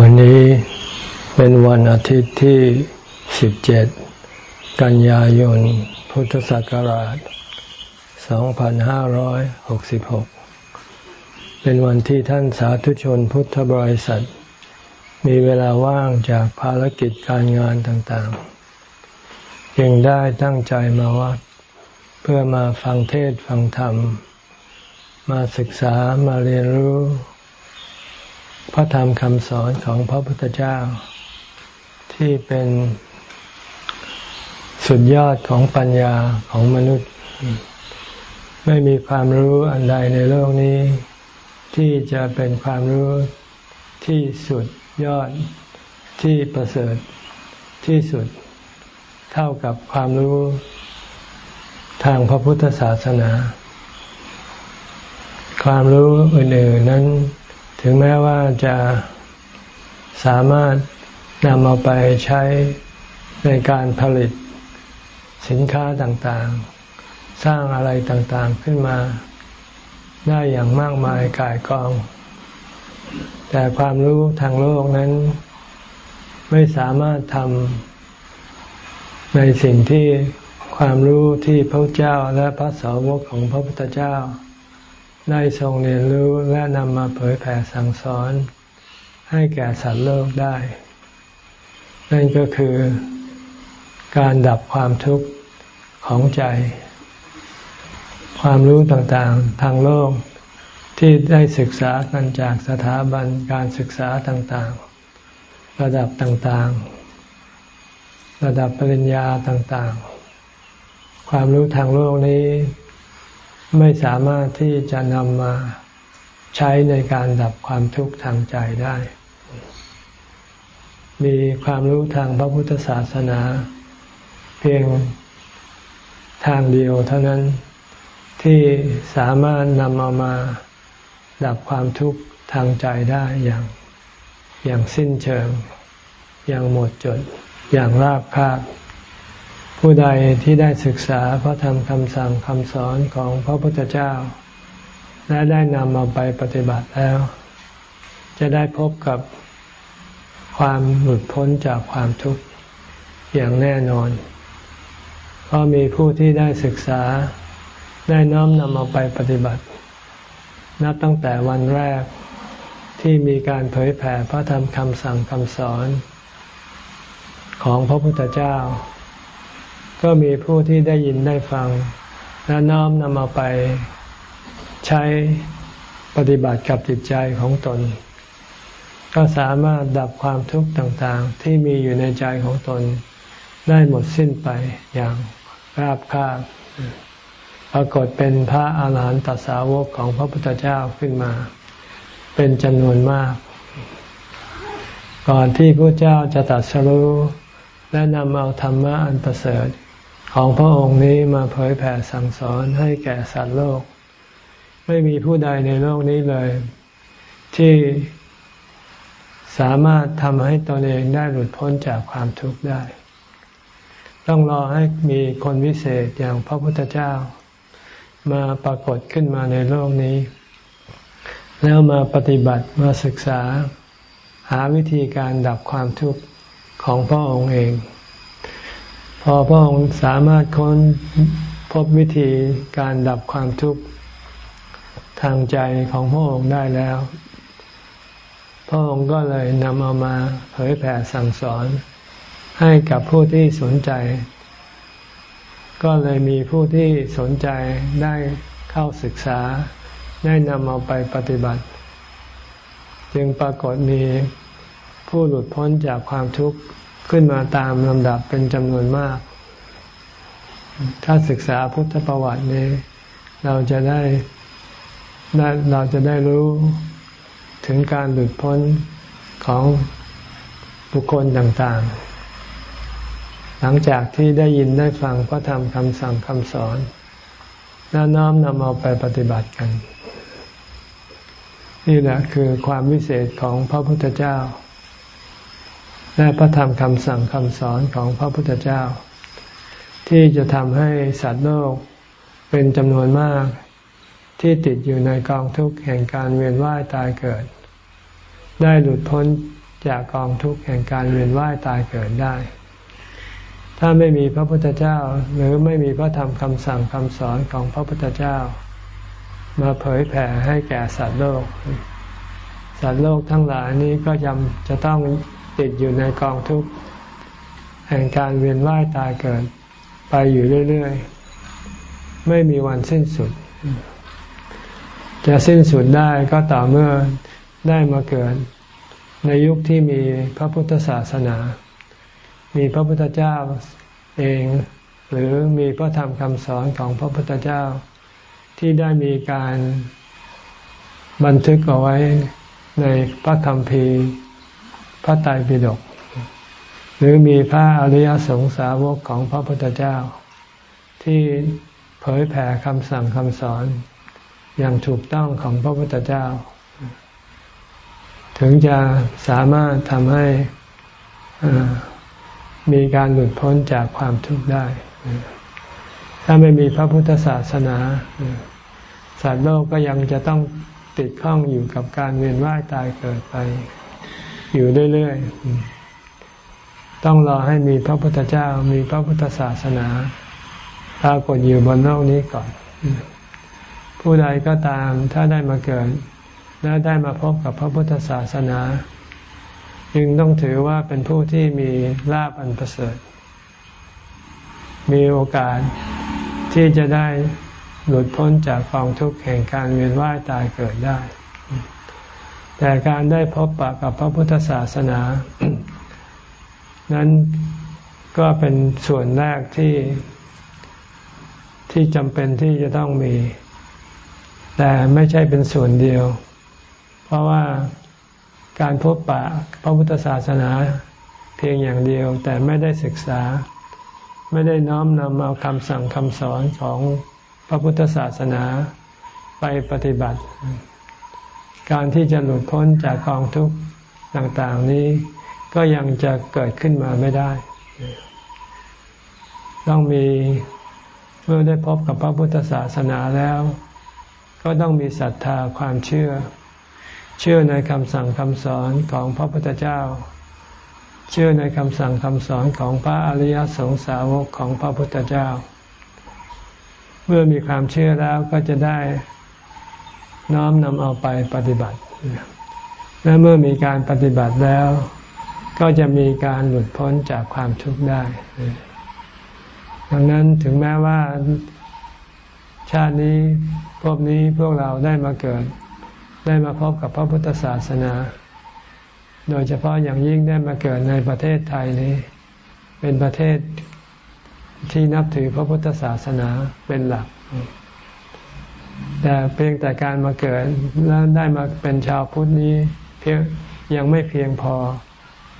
วันนี้เป็นวันอาทิตย์ที่ 17 กันยายน พุทธศักราช 2566 เป็นวันที่ท่านสาธุชนพุทธบริษัท มีเวลาว่างจากภารกิจการงานต่างๆ จึงได้ตั้งใจมาวัด เพื่อมาฟังเทศฟังธรรม มาศึกษามาเรียนรู้ พระธรรมคำสอนของพระพุทธเจ้า ที่เป็นสุดยอดของปัญญาของมนุษย์ ไม่มีความรู้อันใดในโลกนี้ ที่จะเป็นความรู้ที่สุดยอดที่ประเสริฐที่สุดเท่ากับความรู้ทางพระพุทธศาสนา ความรู้อื่นๆนั้น ถึงแม้ว่าจะสามารถนำเอาไปใช้ในการผลิตสินค้าต่างๆ สร้างอะไรต่างๆขึ้นมาได้อย่างมากมายกายกอง แต่ความรู้ทางโลกนั้น ไม่สามารถทำในสิ่งที่ความรู้ที่พระเจ้าและพระสาวกของพระพุทธเจ้า ได้ทรงเรียนรู้และนำมาเผยแผ่สั่งสอน ให้แก่สัตว์โลกได้ นั่นก็คือการดับความทุกข์ของใจ ความรู้ต่างๆ ทางโลกที่ได้ศึกษากันจากสถาบันการศึกษาต่างๆ ระดับต่างๆ ระดับปริญญาต่างๆ ความรู้ทางโลกนี้ ไม่สามารถที่จะนำมาใช้ในการดับความทุกข์ทางใจได้ มีความรู้ทางพระพุทธศาสนา เพียงทางเดียวเท่านั้นที่สามารถนำเอามาดับความทุกข์ทางใจได้อย่างอย่างสิ้นเชิง อย่างหมดจด อย่างราบคาบ ผู้ใดที่ได้ศึกษาพระธรรมคำสั่งคำสอนของพระพุทธเจ้า และได้นำมาไปปฏิบัติแล้ว จะได้พบกับความหลุดพ้นจากความทุกข์อย่างแน่นอน เพราะมีผู้ที่ได้ศึกษาได้น้อมนำมาไปปฏิบัติ นับตั้งแต่วันแรกที่มีการเผยแผ่พระธรรมคำสั่งคำสอน ของพระพุทธเจ้า ก็มีผู้ที่ได้ยินได้ฟัง และน้อมนำมาไปใช้ปฏิบัติกับจิตใจของตน ก็สามารถดับความทุกข์ต่างๆ ที่มีอยู่ในใจของตน ได้หมดสิ้นไปอย่างราบคาบปรากฏเป็นพระอาหารหันตสาวกของพระพุทธเจ้าขึ้นมา เป็นจำนวนมาก ก่อนที่พระเจ้าจะตัดสรู้และนำเอาธรรมะอันประเสริฐ ของพระองค์นี้มาเผยแผ่สั่งสอนให้แก่สัตว์โลก ไม่มีผู้ใดในโลกนี้เลย ที่สามารถทำให้ตนเองได้หลุดพ้นจากความทุกข์ได้ ต้องรอให้มีคนวิเศษอย่างพระพุทธเจ้า มาปรากฏขึ้นมาในโลกนี้ แล้วมาปฏิบัติมาศึกษา หาวิธีการดับความทุกข์ของพระองค์เอง พอพระองค์สามารถค้นพบวิธีการดับความทุกข์ทางใจของพระองค์ได้แล้ว พระองค์ก็เลยนำเอามาเผยแผ่สั่งสอน ให้กับผู้ที่สนใจ ก็เลยมีผู้ที่สนใจได้เข้าศึกษา ได้นำเอาไปปฏิบัติ จึงปรากฏมีผู้หลุดพ้นจากความทุกข์ ขึ้นมาตามลำดับเป็นจำนวนมาก ถ้าศึกษาพุทธประวัตินี้ เราจะได้เราจะได้รู้ถึงการหลุดพ้นของบุคคลต่างๆ หลังจากที่ได้ยินได้ฟังพระธรรมคำสั่งคำสอนแล้วน้อมนำเอาไปปฏิบัติกัน นี่แหละคือความวิเศษของพระพุทธเจ้า และพระธรรมคำสั่งคำสอนของพระพุทธเจ้า ที่จะทำให้สัตว์โลกเป็นจำนวนมาก ที่ติดอยู่ในกองทุกข์แห่งการเวียนว่ายตายเกิด ได้หลุดพ้นจากกองทุกข์แห่งการเวียนว่ายตายเกิดได้ ถ้าไม่มีพระพุทธเจ้าหรือไม่มีพระธรรมคำสั่งคำสอนของพระพุทธเจ้า มาเผยแผ่ให้แก่สัตว์โลก สัตว์โลกทั้งหลายนี้ก็จำจะต้อง ติดอยู่ในกองทุกข์แห่งการเวียนว่ายตายเกิด ไปอยู่เรื่อย ๆ ไม่มีวันสิ้นสุด จะสิ้นสุดได้ก็ต่อเมื่อได้มาเกิด ในยุคที่มีพระพุทธศาสนา มีพระพุทธเจ้าเอง หรือมีพระธรรมคำสอนของพระพุทธเจ้า ที่ได้มีการบันทึกเอาไว้ในพระธรรมภี พระไตรปิฎกหรือมีพระอริยสงสาวกของพระพุทธเจ้า ที่เผยแผ่คำสั่งคำสอนอย่างถูกต้องของพระพุทธเจ้า ถึงจะสามารถทำให้มีการหลุดพ้นจากความทุกข์ได้ ถ้าไม่มีพระพุทธศาสนาสัตว์โลกก็ยังจะต้องติดข้องอยู่กับการเวียนว่ายตายเกิดไป อยู่เรื่อยๆ ต้องรอให้มีพระพุทธเจ้ามีพระพุทธศาสนาปรากฏอยู่บนโลกนี้ก่อน ผู้ใดก็ตามถ้าได้มาเกิด และได้มาพบกับพระพุทธศาสนา จึงต้องถือว่าเป็นผู้ที่มีลาภอันประเสริฐ มีโอกาสที่จะได้หลุดพ้นจากกองทุกข์แห่งการเวียนว่ายตายเกิดได้ แต่การได้พบปะกับพระพุทธศาสนา นั้นก็เป็นส่วนแรกที่ที่จำเป็นที่จะต้องมี แต่ไม่ใช่เป็นส่วนเดียว เพราะว่าการพบปะพระพุทธศาสนาเพียงอย่างเดียว แต่ไม่ได้ศึกษา ไม่ได้น้อมนำเอาคำสั่งคำสอนของพระพุทธศาสนาไปปฏิบัติ การที่จะหลุดพ้นจากกองทุกข์ต่างๆนี้ ก็ยังจะเกิดขึ้นมาไม่ได้ ต้องมีเมื่อได้พบกับพระพุทธศาสนาแล้ว ก็ต้องมีศรัทธาความเชื่อ เชื่อในคำสั่งคำสอนของพระพุทธเจ้า เชื่อในคำสั่งคำสอนของพระอริยสงสาวกของพระพุทธเจ้า เมื่อมีความเชื่อแล้วก็จะได้ น้อมนำเอาไปปฏิบัติ และเมื่อมีการปฏิบัติแล้ว ก็จะมีการหลุดพ้นจากความทุกข์ได้ ดังนั้นถึงแม้ว่าชาตินี้พวกนี้พวกเราได้มาเกิด ได้มาพบกับพระพุทธศาสนา โดยเฉพาะอย่างยิ่งได้มาเกิดในประเทศไทยนี้ เป็นประเทศที่นับถือพระพุทธศาสนาเป็นหลัก แต่เพียงแต่การมาเกิดแล้วได้มาเป็นชาวพุทธนี้เพียงยังไม่เพียงพอ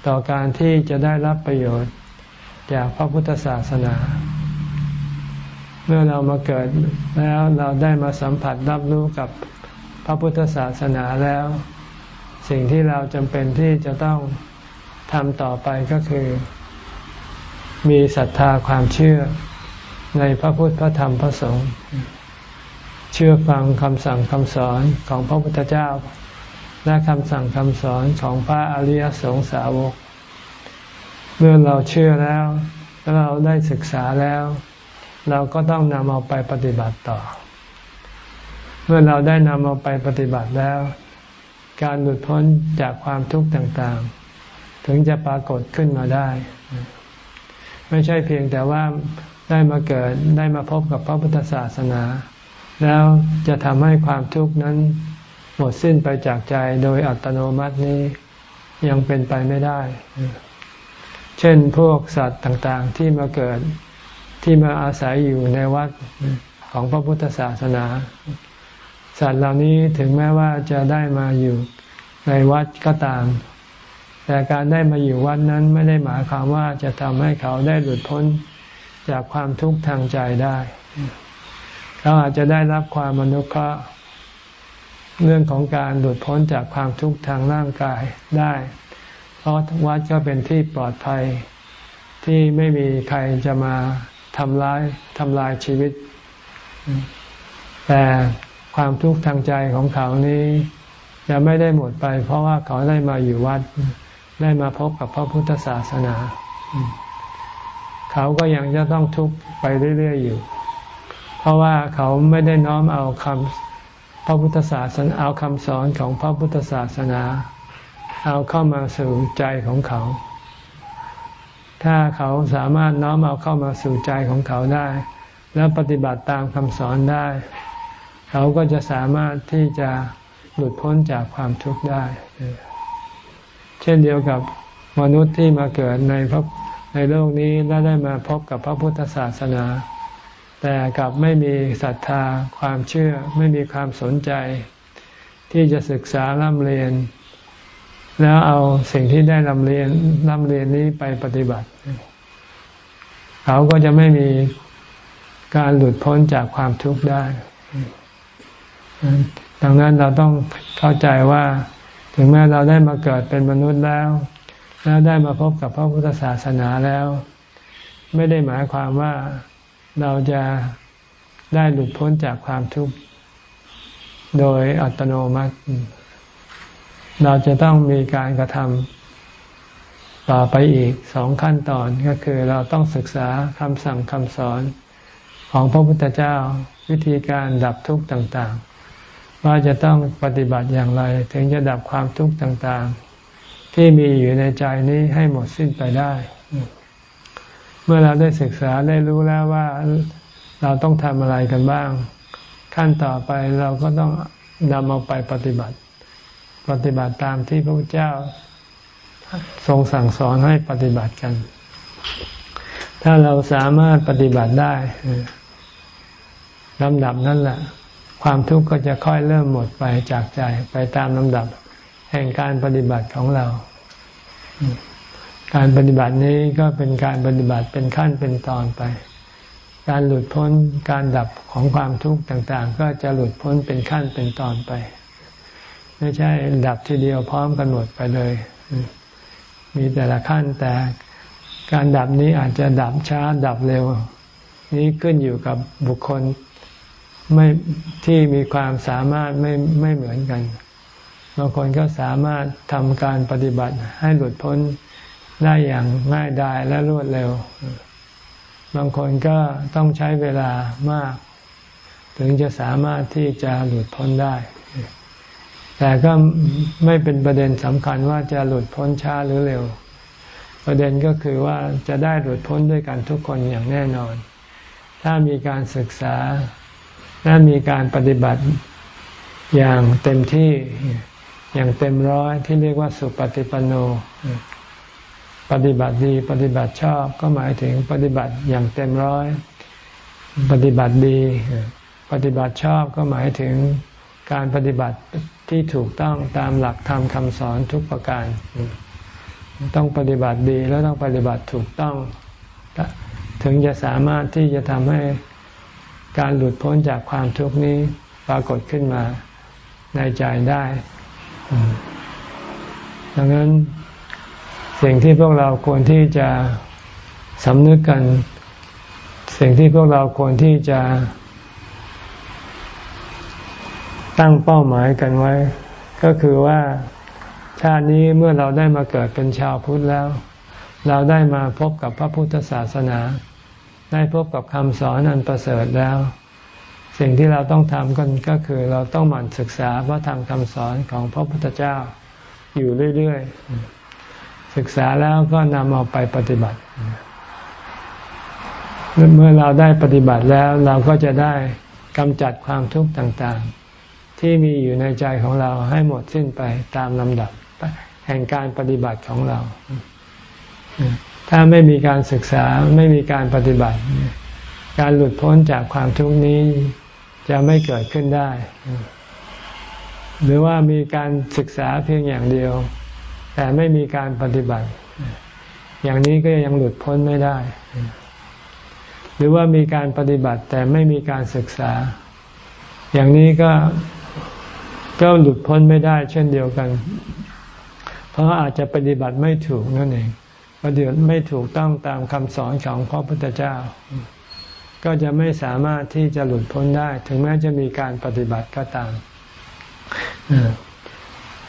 ต่อการที่จะได้รับประโยชน์ จากพระพุทธศาสนา เมื่อเรามาเกิดแล้วเราได้มาสัมผัสรับรู้กับพระพุทธศาสนาแล้ว สิ่งที่เราจำเป็นที่จะต้องทำต่อไปก็คือ มีศรัทธาความเชื่อในพระพุทธพระธรรมพระสงฆ์ เชื่อฟังคำสั่งคำสอนของพระพุทธเจ้า และคำสั่งคำสอนของพระอริยสงสาวก เมื่อเราเชื่อแล้วแล้วเราได้ศึกษาแล้ว เราก็ต้องนำเอาไปปฏิบัติต่อ เมื่อเราได้นำเอาไปปฏิบัติแล้ว การหลุดพ้นจากความทุกข์ต่างๆ ถึงจะปรากฏขึ้นมาได้ ไม่ใช่เพียงแต่ว่าได้มาเกิดได้มาพบกับพระพุทธศาสนา แล้วจะทำให้ความทุกข์นั้นหมดสิ้นไปจากใจโดยอัตโนมัตินี้ยังเป็นไปไม่ได้ เช่นพวกสัตว์ต่างๆที่มาเกิดที่มาอาศัยอยู่ในวัดของพระพุทธศาสนา สัตว์เหล่านี้ถึงแม้ว่าจะได้มาอยู่ในวัดก็ตาม แต่การได้มาอยู่วัดนั้นไม่ได้หมายความว่าจะทำให้เขาได้หลุดพ้นจากความทุกข์ทางใจได้ เราอาจจะได้รับความมนุเคราะห์เรื่องของการหลุดพ้นจากความทุกข์ทางร่างกายได้ เพราะวัดก็เป็นที่ปลอดภัย ที่ไม่มีใครจะมาทำร้ายทำลายชีวิต แต่ความทุกข์ทางใจของเขานี้จะไม่ได้หมดไป เพราะว่าเขาได้มาอยู่วัด ได้มาพบกับพระพุทธศาสนา เขาก็ยังจะต้องทุกข์ไปเรื่อยๆอยู่ เพราะว่าเขาไม่ได้น้อมเอาคำพระพุทธศาสนาเอาคำสอนของพระพุทธศาสนา เอาเข้ามาสู่ใจของเขา ถ้าเขาสามารถน้อมเอาเข้ามาสู่ใจของเขาได้ แล้วปฏิบัติตามคำสอนได้ เขาก็จะสามารถที่จะหลุดพ้นจากความทุกข์ได้ เช่นเดียวกับมนุษย์ที่มาเกิดในพระในโลกนี้และได้มาพบกับพระพุทธศาสนา แต่กลับไม่มีศรัทธาความเชื่อไม่มีความสนใจ ที่จะศึกษาร่ำเรียน แล้วเอาสิ่งที่ได้ร่ำเรียนร่ำเรียนนี้ไปปฏิบัติ เขาก็จะไม่มีการหลุดพ้นจากความทุกข์ได้ ดังนั้นเราต้องเข้าใจว่า ถึงแม้เราได้มาเกิดเป็นมนุษย์แล้ว แล้วได้มาพบกับพระพุทธศาสนาแล้ว ไม่ได้หมายความว่า เราจะได้หลุดพ้นจากความทุกข์โดยอัตโนมัติ เราจะต้องมีการกระทำต่อไปอีกสองขั้นตอนก็คือเราต้องศึกษาคำสั่งคำสอนของพระพุทธเจ้าวิธีการดับทุกข์ต่างๆ ว่าจะต้องปฏิบัติอย่างไร ถึงจะดับความทุกข์ต่างๆ ที่มีอยู่ในใจนี้ให้หมดสิ้นไปได้ เมื่อเราได้ศึกษาได้รู้แล้วว่าเราต้องทำอะไรกันบ้าง ขั้นต่อไปเราก็ต้องนำเอาไปปฏิบัติ ปฏิบัติตามที่พระพุทธเจ้าทรงสั่งสอนให้ปฏิบัติกัน ถ้าเราสามารถปฏิบัติได้ลำดับนั่นแหละ ความทุกข์ก็จะค่อยเริ่มหมดไปจากใจ ไปตามลำดับแห่งการปฏิบัติของเรา การปฏิบัตินี้ก็เป็นการปฏิบัติเป็นขั้นเป็นตอนไป การหลุดพ้นการดับของความทุกข์ต่างๆ ก็จะหลุดพ้นเป็นขั้นเป็นตอนไป ไม่ใช่ดับทีเดียวพร้อมกันหมดไปเลย มีแต่ละขั้นแต่การดับนี้อาจจะดับช้าดับเร็ว นี้ขึ้นอยู่กับบุคคลไม่ที่มีความสามารถไม่ไม่เหมือนกันบางคนก็สามารถทำการปฏิบัติให้หลุดพ้น ได้อย่างง่ายดายและรวดเร็ว บางคนก็ต้องใช้เวลามาก ถึงจะสามารถที่จะหลุดพ้นได้ แต่ก็ไม่เป็นประเด็นสำคัญว่าจะหลุดพ้นช้าหรือเร็ว ประเด็นก็คือว่าจะได้หลุดพ้นด้วยกันทุกคนอย่างแน่นอน ถ้ามีการศึกษาและมีการปฏิบัติอย่างเต็มที่อย่างเต็มร้อยที่เรียกว่าสุปฏิปันโน ปฏิบัติดีปฏิบัติชอบก็หมายถึงปฏิบัติอย่างเต็มร้อย ปฏิบัติดี ปฏิบัติชอบก็หมายถึงการปฏิบัติที่ถูกต้องตามหลักธรรมคำสอนทุกประการ ต้องปฏิบัติดีแล้วต้องปฏิบัติถูกต้อง ถึงจะสามารถที่จะทำให้การหลุดพ้นจากความทุกข์นี้ปรากฏขึ้นมาในใจได้ ดังนั้น สิ่งที่พวกเราควรที่จะสำนึกกัน สิ่งที่พวกเราควรที่จะ ตั้งเป้าหมายกันไว้ ก็คือว่าชาตินี้เมื่อเราได้มาเกิดเป็นชาวพุทธแล้ว เราได้มาพบกับพระพุทธศาสนา ได้พบกับคำสอนอันประเสริฐแล้ว สิ่งที่เราต้องทำกันก็คือเราต้องหมั่นศึกษาพระธรรมคำสอนของพระพุทธเจ้าอยู่เรื่อย ๆ ศึกษาแล้วก็นำเอาไปปฏิบัติ เมื่อเราได้ปฏิบัติแล้วเราก็จะได้กำจัดความทุกข์ต่างๆ ที่มีอยู่ในใจของเราให้หมดสิ้นไปตามลำดับแห่งการปฏิบัติของเรา ถ้าไม่มีการศึกษาไม่มีการปฏิบัติ การหลุดพ้นจากความทุกข์นี้จะไม่เกิดขึ้นได้ หรือว่ามีการศึกษาเพียงอย่างเดียว แต่ไม่มีการปฏิบัติ อย่างนี้ก็ยังหลุดพ้นไม่ได้ หรือว่ามีการปฏิบัติแต่ไม่มีการศึกษา อย่างนี้ก็ก็หลุดพ้นไม่ได้เช่นเดียวกัน เพราะอาจจะปฏิบัติไม่ถูกนั่นเองปฏิบัติไม่ถูกต้องตามคำสอนของพระพุทธเจ้า ก็จะไม่สามารถที่จะหลุดพ้นได้ ถึงแม้จะมีการปฏิบัติก็ตาม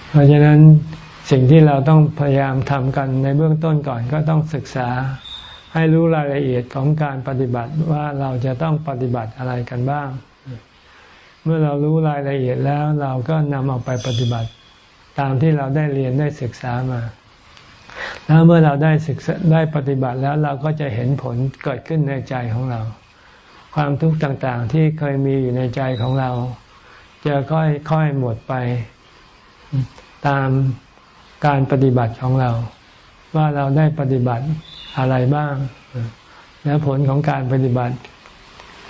เพราะฉะนั้น สิ่งที่เราต้องพยายามทำกันในเบื้องต้นก่อนก็ต้องศึกษาให้รู้รายละเอียดของการปฏิบัติว่าเราจะต้องปฏิบัติอะไรกันบ้าง เมื่อเรารู้รายละเอียดแล้วเราก็นำเอาไปปฏิบัติ ตามที่เราได้เรียนได้ศึกษามา แล้วเมื่อเราได้ศึกษาได้ปฏิบัติแล้วเราก็จะเห็นผลเกิดขึ้นในใจของเรา ความทุกข์ต่างๆที่เคยมีอยู่ในใจของเรา จะค่อยๆหมดไปตาม การปฏิบัติของเรา ว่าเราได้ปฏิบัติอะไรบ้าง แล้วผลของการปฏิบัติ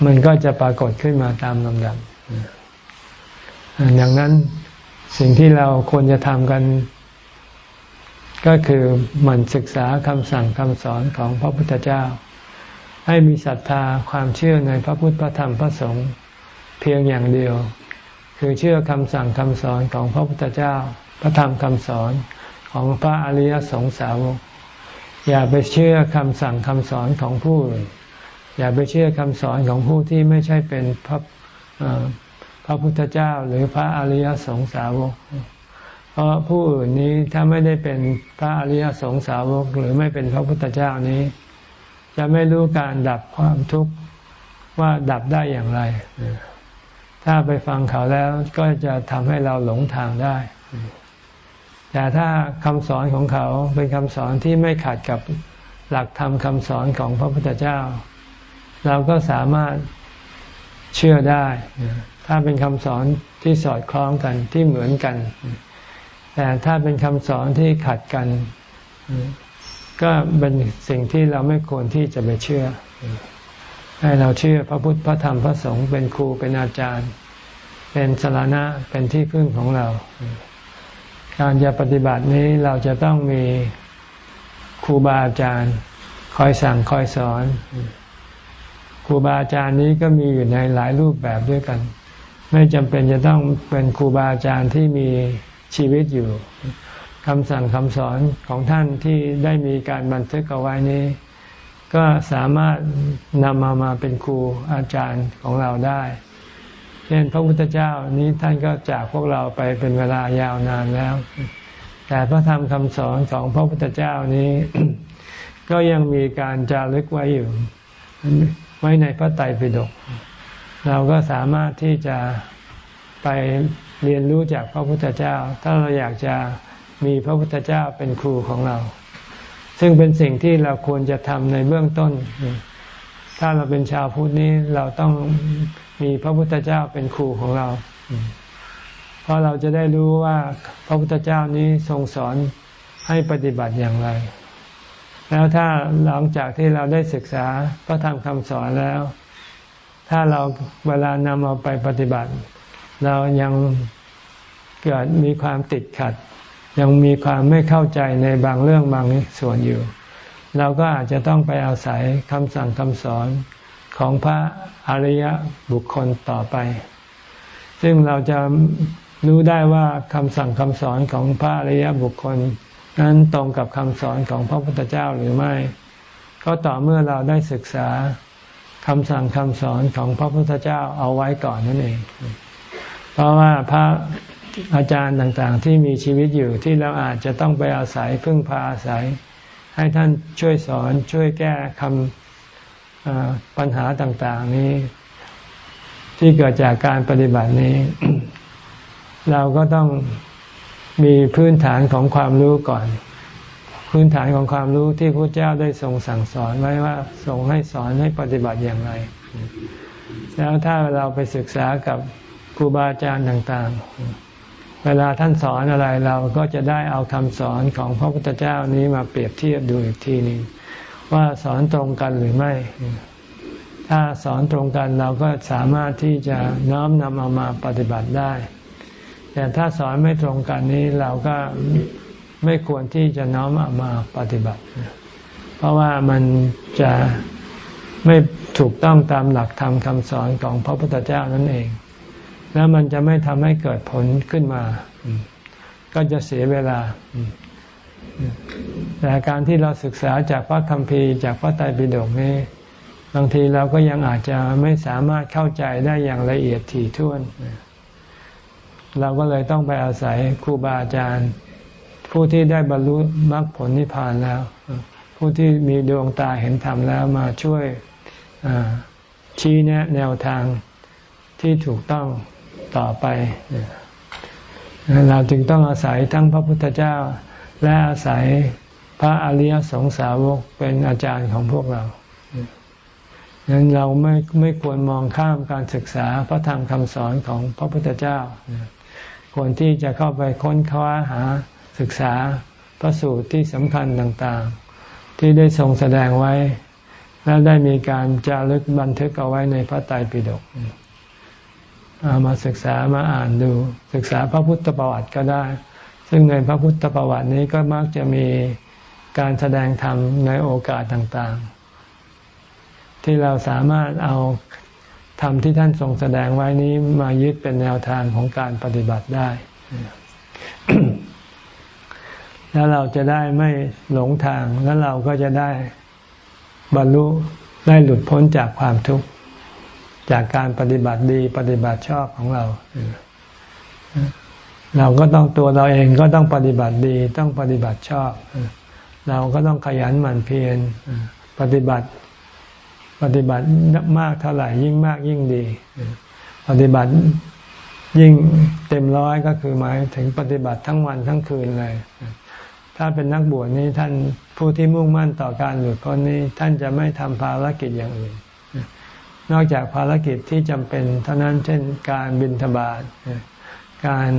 มันก็จะปรากฏขึ้นมาตามลำดับอย่างนั้นสิ่งที่เราควรจะทำกัน ก็คือหมั่นศึกษาคำสั่งคำสอนของพระพุทธเจ้า ให้มีศรัทธาความเชื่อในพระพุทธพระธรรมพระสงฆ์เพียงอย่างเดียว คือเชื่อคำสั่งคำสอนของพระพุทธเจ้า พระธรรมคำสอนของพระอริยสงสาวก อย่าไปเชื่อคำสั่งคำสอนของผู้อื่นอย่าไปเชื่อคำสอนของผู้ที่ไม่ใช่เป็นพระพระพุทธเจ้าหรือพระอริยสงสาวก เพราะผู้อื่นนี้ถ้าไม่ได้เป็นพระอริยสงสาวก หรือไม่เป็นพระพุทธเจ้านี้ จะไม่รู้การดับความทุกข์ว่าดับได้อย่างไร ถ้าไปฟังเขาแล้วก็จะทำให้เราหลงทางได้ แต่ถ้าคำสอนของเขาเป็นคำสอนที่ไม่ขัดกับหลักธรรมคำสอนของพระพุทธเจ้า เราก็สามารถเชื่อได้ ถ้าเป็นคำสอนที่สอดคล้องกันที่เหมือนกัน แต่ถ้าเป็นคำสอนที่ขัดกัน ก็เป็นสิ่งที่เราไม่ควรที่จะไปเชื่อ ให้เราเชื่อพระพุทธพระธรรมพระสงฆ์เป็นครูเป็นอาจารย์ เป็นสารณะเป็นที่พึ่งของเรา การจะปฏิบัตินี้เราจะต้องมีครูบาอาจารย์ คอยสั่งคอยสอนครูบาอาจารย์นี้ก็มีอยู่ในหลายรูปแบบด้วยกัน ไม่จำเป็นจะต้องเป็นครูบาอาจารย์ที่มีชีวิตอยู่คำสั่งคำสอนของท่านที่ได้มีการบันทึกเอาไว้นี้ ก็สามารถนำมามาเป็นครูอาจารย์ของเราได้ เช่นพระพุทธเจ้านี้ท่านก็จากพวกเราไปเป็นเวลายาวนานแล้ว แต่พระธรรมคำสอนของพระพุทธเจ้านี้ ก็ยังมีการจารึกไว้อยู่ ไว้ในพระไตรปิฎกเราก็สามารถที่จะไปเรียนรู้จากพระพุทธเจ้า ถ้าเราอยากจะมีพระพุทธเจ้าเป็นครูของเรา ซึ่งเป็นสิ่งที่เราควรจะทำในเบื้องต้น ถ้าเราเป็นชาวพุทธนี้เราต้อง มีพระพุทธเจ้าเป็นครูของเรา เพราะเราจะได้รู้ว่าพระพุทธเจ้านี้ทรงสอนให้ปฏิบัติอย่างไร แล้วถ้าหลังจากที่เราได้ศึกษาพระธรรมคำสอนแล้ว ถ้าเราเวลานำเอาไปปฏิบัติ เรายังเกิดมีความติดขัด ยังมีความไม่เข้าใจในบางเรื่องบางส่วนอยู่ เราก็อาจจะต้องไปอาศัยคำสั่งคำสอน ของพระอริยบุคคลต่อไป ซึ่งเราจะรู้ได้ว่าคำสั่งคำสอนของพระอริยบุคคล นั้นตรงกับคำสอนของพระพุทธเจ้าหรือไม่ ก็ต่อเมื่อเราได้ศึกษาคำสั่งคำสอนของพระพุทธเจ้าเอาไว้ก่อนนั่นเอง เพราะว่าพระอาจารย์ต่างๆ ที่มีชีวิตอยู่ที่เราอาจจะต้องไปอาศัยพึ่งพาอาศัย ให้ท่านช่วยสอนช่วยแก้คำ ปัญหาต่างๆนี้ ที่เกิดจากการปฏิบัตินี้ เราก็ต้องมีพื้นฐานของความรู้ก่อน พื้นฐานของความรู้ที่พระเจ้าได้ทรงสั่งสอนไว้ว่าทรงให้สอนให้ปฏิบัติอย่างไร แล้วถ้าเราไปศึกษากับครูบาอาจารย์ต่างๆ เวลาท่านสอนอะไรเราก็จะได้เอาคำสอนของพระพุทธเจ้านี้มาเปรียบเทียบดูอีกทีหนึ่ง ว่าสอนตรงกันหรือไม่ ถ้าสอนตรงกันเราก็สามารถที่จะน้อมนำเอามาปฏิบัติได้ แต่ถ้าสอนไม่ตรงกันนี้เราก็ไม่ควรที่จะน้อมเอามาปฏิบัติ เพราะว่ามันจะไม่ถูกต้องตามหลักธรรมคำสอนของพระพุทธเจ้านั่นเอง แล้วมันจะไม่ทำให้เกิดผลขึ้นมา ก็จะเสียเวลา แต่การที่เราศึกษาจากพระคัมภีร์จากพระไตรปิฎกนี้ บางทีเราก็ยังอาจจะไม่สามารถเข้าใจได้อย่างละเอียดถี่ถ้วน เราก็เลยต้องไปอาศัยครูบาอาจารย์ ผู้ที่ได้บรรลุมรรคผลนิพพานแล้ว ผู้ที่มีดวงตาเห็นธรรมแล้วมาช่วยชี้แนะแนวทางที่ถูกต้องต่อไป เราจึงต้องอาศัยทั้งพระพุทธเจ้า และอาศัยพระอริยสงสาวกเป็นอาจารย์ของพวกเราดังนั้นเราไม่ไม่ควรมองข้ามการศึกษาพระธรรมคำสอนของพระพุทธเจ้า ควรที่จะเข้าไปค้นคว้าหาศึกษาพระสูตรที่สำคัญต่างๆ ที่ได้ทรงแสดงไว้ และได้มีการจารึกบันทึกเอาไว้ในพระไตรปิฎกเอามาศึกษามาอ่านดู ศึกษาพระพุทธประวัติก็ได้ ซึ่งในพระพุทธประวัตินี้ก็มักจะมีการแสดงธรรมในโอกาสต่างๆ ที่เราสามารถเอาธรรมที่ท่านทรงแสดงไว้นี้มายึดเป็นแนวทางของการปฏิบัติได้ แล้วเราจะได้ไม่หลงทาง แล้วเราก็จะได้บรรลุได้หลุดพ้นจากความทุกข์ จากการปฏิบัติดีปฏิบัติชอบของเรา เราก็ต้องตัวเราเองก็ต้องปฏิบัติดีต้องปฏิบัติชอบ เราก็ต้องขยันหมั่นเพียรปฏิบัติปฏิบัติมากเท่าไหร่ยิ่งมากยิ่งดี ปฏิบัติยิ่งเต็มร้อยก็คือหมายถึงปฏิบัติทั้งวันทั้งคืนเลย ถ้าเป็นนักบวชนี้ท่านผู้ที่มุ่งมั่นต่อการหลุดพ้นนี้ ท่านจะไม่ทำภารกิจอย่างอื่น นอกจากภารกิจที่จำเป็น เท่านั้นเช่นการบินทบาทการ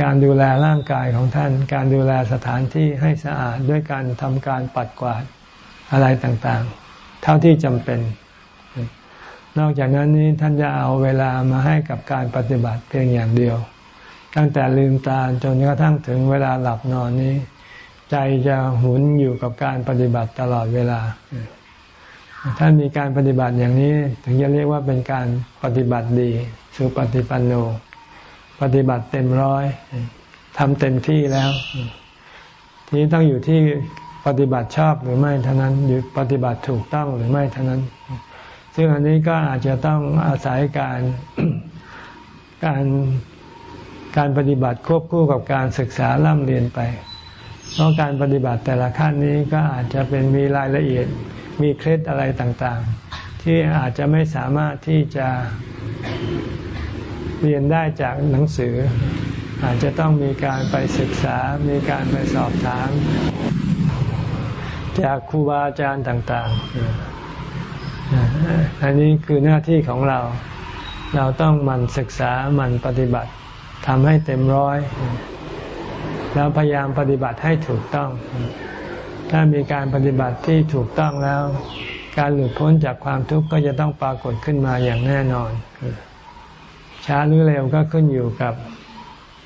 การดูแลร่างกายของท่าน การดูแลสถานที่ให้สะอาดด้วยการทำการปัดกวาดอะไรต่างๆ เท่าที่จำเป็น นอกจากนั้นนี้ท่านจะเอาเวลามาให้กับการปฏิบัติเพียงอย่างเดียว ตั้งแต่ลืมตาจนกระทั่งถึงเวลาหลับนอนนี้ ใจจะหุนอยู่กับการปฏิบัติตลอดเวลาถ้านมีการปฏิบัติอย่างนี้ ถึงจะเรียกว่าเป็นการปฏิบัติดีสุปฏิปันโน ปฏิบัติเต็มร้อยทำเต็มที่แล้ว ทีนี้ต้องอยู่ที่ปฏิบัติชอบหรือไม่เท่านั้นอยู่ปฏิบัติถูกต้องหรือไม่เท่านั้น ซึ่งอันนี้ก็อาจจะต้องอาศัยการการการปฏิบัติควบคู่กับการศึกษาล่ำเรียนไป เพราะการปฏิบัติแต่ละขั้นนี้ก็อาจจะเป็นมีรายละเอียดมีเคล็ดอะไรต่างๆ ที่อาจจะไม่สามารถที่จะ เรียนได้จากหนังสือ อาจจะต้องมีการไปศึกษา มีการไปสอบถาม จากครูบาอาจารย์ต่าง ๆ อันนี้คือหน้าที่ของเรา เราต้องมันศึกษามันปฏิบัติทำให้เต็มร้อย แล้วพยายามปฏิบัติให้ถูกต้อง ถ้ามีการปฏิบัติที่ถูกต้องแล้ว การหลุดพ้นจากความทุกข์ก็จะต้องปรากฏขึ้นมาอย่างแน่นอน ช้าหรือเร็วก็ขึ้นอยู่กับ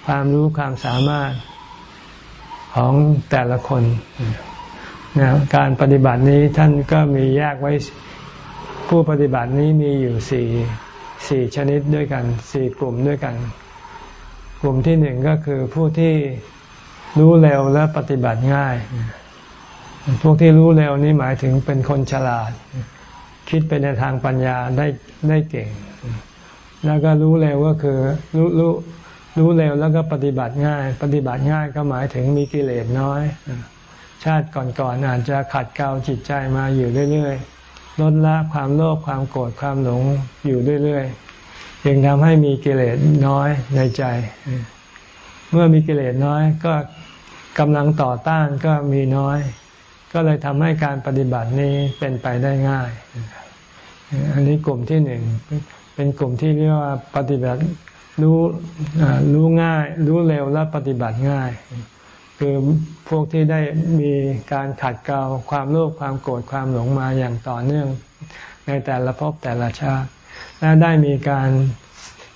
ความรู้ความสามารถของแต่ละคนนะการปฏิบัตินี้ท่านก็มีแยกไว้ผู้ปฏิบัตินี้มีอยู่สี่สี่ชนิดด้วยกันสี่กลุ่มด้วยกัน กลุ่มที่หนึ่งก็คือผู้ที่รู้เร็วและปฏิบัติง่าย พวกที่รู้เร็วนี้หมายถึงเป็นคนฉลาด คิดไปในทางปัญญาได้ได้เก่ง แล้วก็รู้เร็วก็คือรู้รู้รู้เร็วแล้วก็ปฏิบัติง่าย ปฏิบัติง่ายก็หมายถึงมีกิเลสน้อย ชาติก่อนๆอาจจะขัดเกลาจิตใจมาอยู่เรื่อยๆลดละความโลภความโกรธความหลงอยู่เรื่อยๆจึงทำให้มีกิเลสน้อยในใจ เมื่อมีกิเลสน้อยก็กำลังต่อต้านก็มีน้อย ก็เลยทำให้การปฏิบัตินี้เป็นไปได้ง่าย อันนี้กลุ่มที่หนึ่ง เป็นกลุ่มที่เรียกว่าปฏิบัติรู้รู้ง่าย รู้เร็วและปฏิบัติง่าย คือพวกที่ได้มีการขัดเกลาความโลภความโกรธความหลงมาอย่างต่อเนื่อง ในแต่ละภพแต่ละชาติและได้มีการ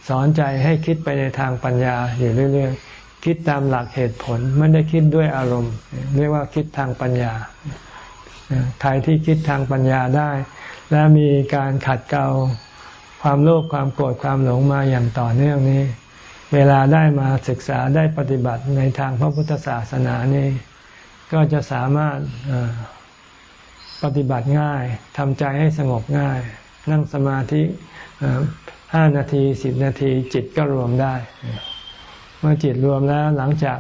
สอนใจให้คิดไปในทางปัญญาอยู่เรื่อยๆ คิดตามหลักเหตุผลไม่ได้คิดด้วยอารมณ์ เรียกว่าคิดทางปัญญาใครที่คิดทางปัญญาได้ และมีการขัดเกลา ความโลภความโกรธความหลงมาอย่างต่อเนื่องนี้ เวลาได้มาศึกษาได้ปฏิบัติในทางพระพุทธศาสนานี้ ก็จะสามารถปฏิบัติง่ายทำใจให้สงบง่าย นั่งสมาธิห้านาทีสิบนาทีจิตก็รวมได้ เมื่อจิตรวมแล้วหลังจาก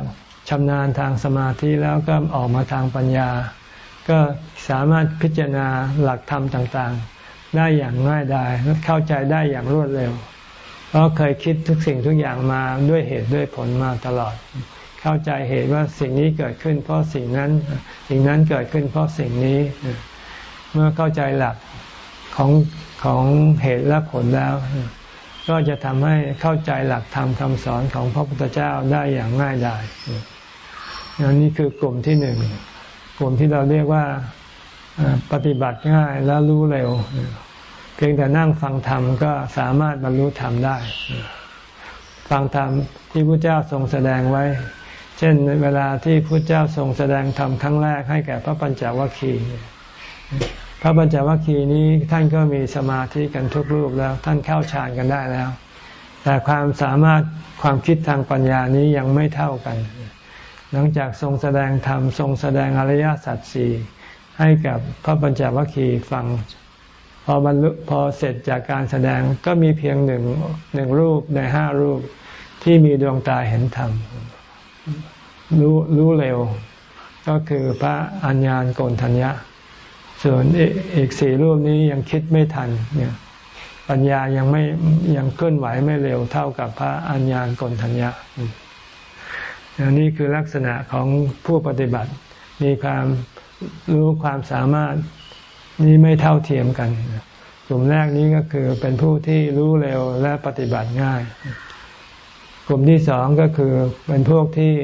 ชำนาญทางสมาธิแล้วก็ออกมาทางปัญญา ก็สามารถพิจารณาหลักธรรมต่างๆ ได้อย่างง่ายดายเข้าใจได้อย่างรวดเร็ว เพราะเคยคิดทุกสิ่งทุกอย่างมาด้วยเหตุด้วยผลมาตลอด เข้าใจเหตุว่าสิ่งนี้เกิดขึ้น เพราะสิ่งนั้นสิ่งนั้นเกิดขึ้นเพราะสิ่งนี้ เมื่อเข้าใจหลักของของเหตุและผลแล้ว ก็จะทำให้เข้าใจหลักธรรมคำสอนของพระพุทธเจ้าได้อย่างง่ายดายอันนี้คือกลุ่มที่หนึ่งกลุ่มที่เราเรียกว่า ปฏิบัติง่ายและรู้เร็ว เพียงแต่นั่งฟังธรรมก็สามารถบรรลุธรรมได้ ฟังธรรมที่พระเจ้าทรงแสดงไว้ เช่น เวลาที่พระเจ้าทรงแสดงธรรมครั้งแรกให้แก่พระปัญจวัคคีย์พระปัญจวัคคีย์นี้ท่านก็มีสมาธิกันทุกรูปแล้ว ท่านเข้าฌานกันได้แล้ว แต่ความสามารถความคิดทางปัญญานี้ยังไม่เท่ากัน หลังจากทรงแสดงธรรมทรงแสดงอริยสัจสี่ ให้กับพระปัญจวัคคีย์ฟัง พอบรรลุพอเสร็จจากการแสดงก็มีเพียงหนึ่งหนึ่งรูปในห้ารูปที่มีดวงตาเห็นธรรมรู้รู้เร็ว ก็คือพระอัญญาณโกนทัญญะ ส่วนอีกสี่รูปนี้ยังคิดไม่ทันเนี่ยปัญญายังไม่ยังเคลื่อนไหวไม่เร็วเท่ากับพระอัญญาณกนทัญญะอันนี้คือลักษณะของผู้ปฏิบัติ มีความ รู้ความสามารถนี้ไม่เท่าเทียมกัน กลุ่มแรกนี้ก็คือเป็นผู้ที่รู้เร็วและปฏิบัติง่าย กลุ่มที่สองก็คือเป็นพวกที่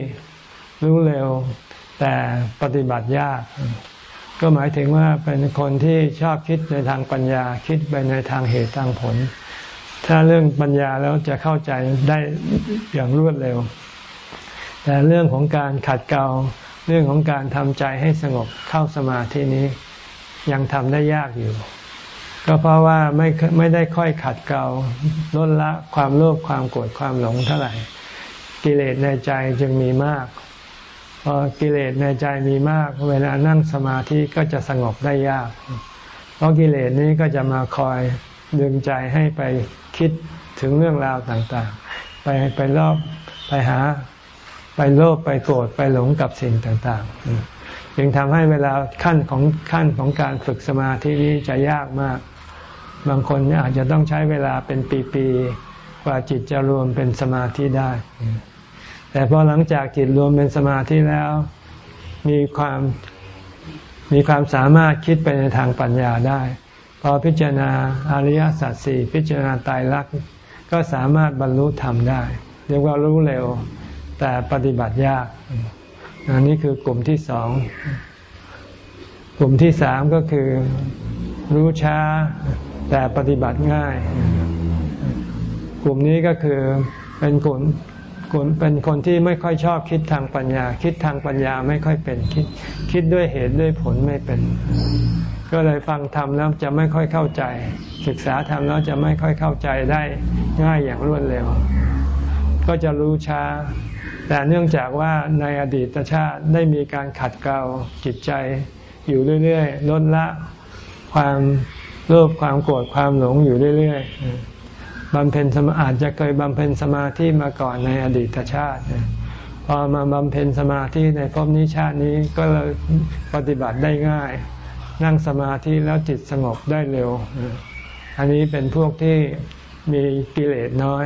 รู้เร็วแต่ปฏิบัติยาก ก็หมายถึงว่าเป็นคนที่ชอบคิดในทางปัญญาคิดไปในทางเหตุทางผล ถ้าเรื่องปัญญาแล้วจะเข้าใจได้อย่างรวดเร็ว แต่เรื่องของการขัดเกลา เรื่องของการทำใจให้สงบเข้าสมาธินี้ยังทำได้ยากอยู่ ก็เพราะว่าไม่ไม่ได้ค่อยขัดเกลาลดละความโลภความโกรธความหลงเท่าไหร่ กิเลสในใจจึงมีมากพอกิเลสในใจมีมาก เวลานั่งสมาธิก็จะสงบได้ยาก เพราะกิเลสนี้ก็จะมาคอยดึงใจให้ไปคิดถึงเรื่องราวต่างๆ ไปไปรอบไปหา ไปโลภไปโกรธไปหลงกับสิ่งต่างๆจึงทำให้เวลาขั้นของขั้นของการฝึกสมาธินี้จะยากมาก บางคนอาจจะต้องใช้เวลาเป็นปีๆ กว่าจิตจะรวมเป็นสมาธิได้ แต่พอหลังจากจิตรวมเป็นสมาธิแล้ว มีความมีความสามารถคิดไปในทางปัญญาได้ พอพิจารณาอริยสัจสี่พิจารณาตายรักก็สามารถบรรลุธรรมได้ เรียกว่ารู้เร็ว แต่ปฏิบัติยากอันนี้คือกลุ่มที่สอง กลุ่มที่สามก็คือรู้ช้าแต่ปฏิบัติง่าย กลุ่มนี้ก็คือเป็นกลุ่มคนเป็นคนที่ไม่ค่อยชอบคิดทางปัญญา คิดทางปัญญาไม่ค่อยเป็นคิด คิดด้วยเหตุด้วยผลไม่เป็น ก็เลยฟังธรรมแล้วจะไม่ค่อยเข้าใจ ศึกษาธรรมแล้วจะไม่ค่อยเข้าใจได้ง่ายอย่างรวดเร็ว ก็จะรู้ช้า แต่เนื่องจากว่าในอดีตชาติได้มีการขัดเกลาจิตใจอยู่เรื่อยๆลดละความโลภความโกรธความหลงอยู่เรื่อยๆบำเพ็ญสมาอาจจะเคยบำเพ็ญสมาธิมาก่อนในอดีตชาติ พอมาบำเพ็ญสมาธิในภพนี้ชาตินี้ก็เลยปฏิบัติได้ง่าย นั่งสมาธิแล้วจิตสงบได้เร็ว อันนี้เป็นพวกที่มีกิเลสน้อย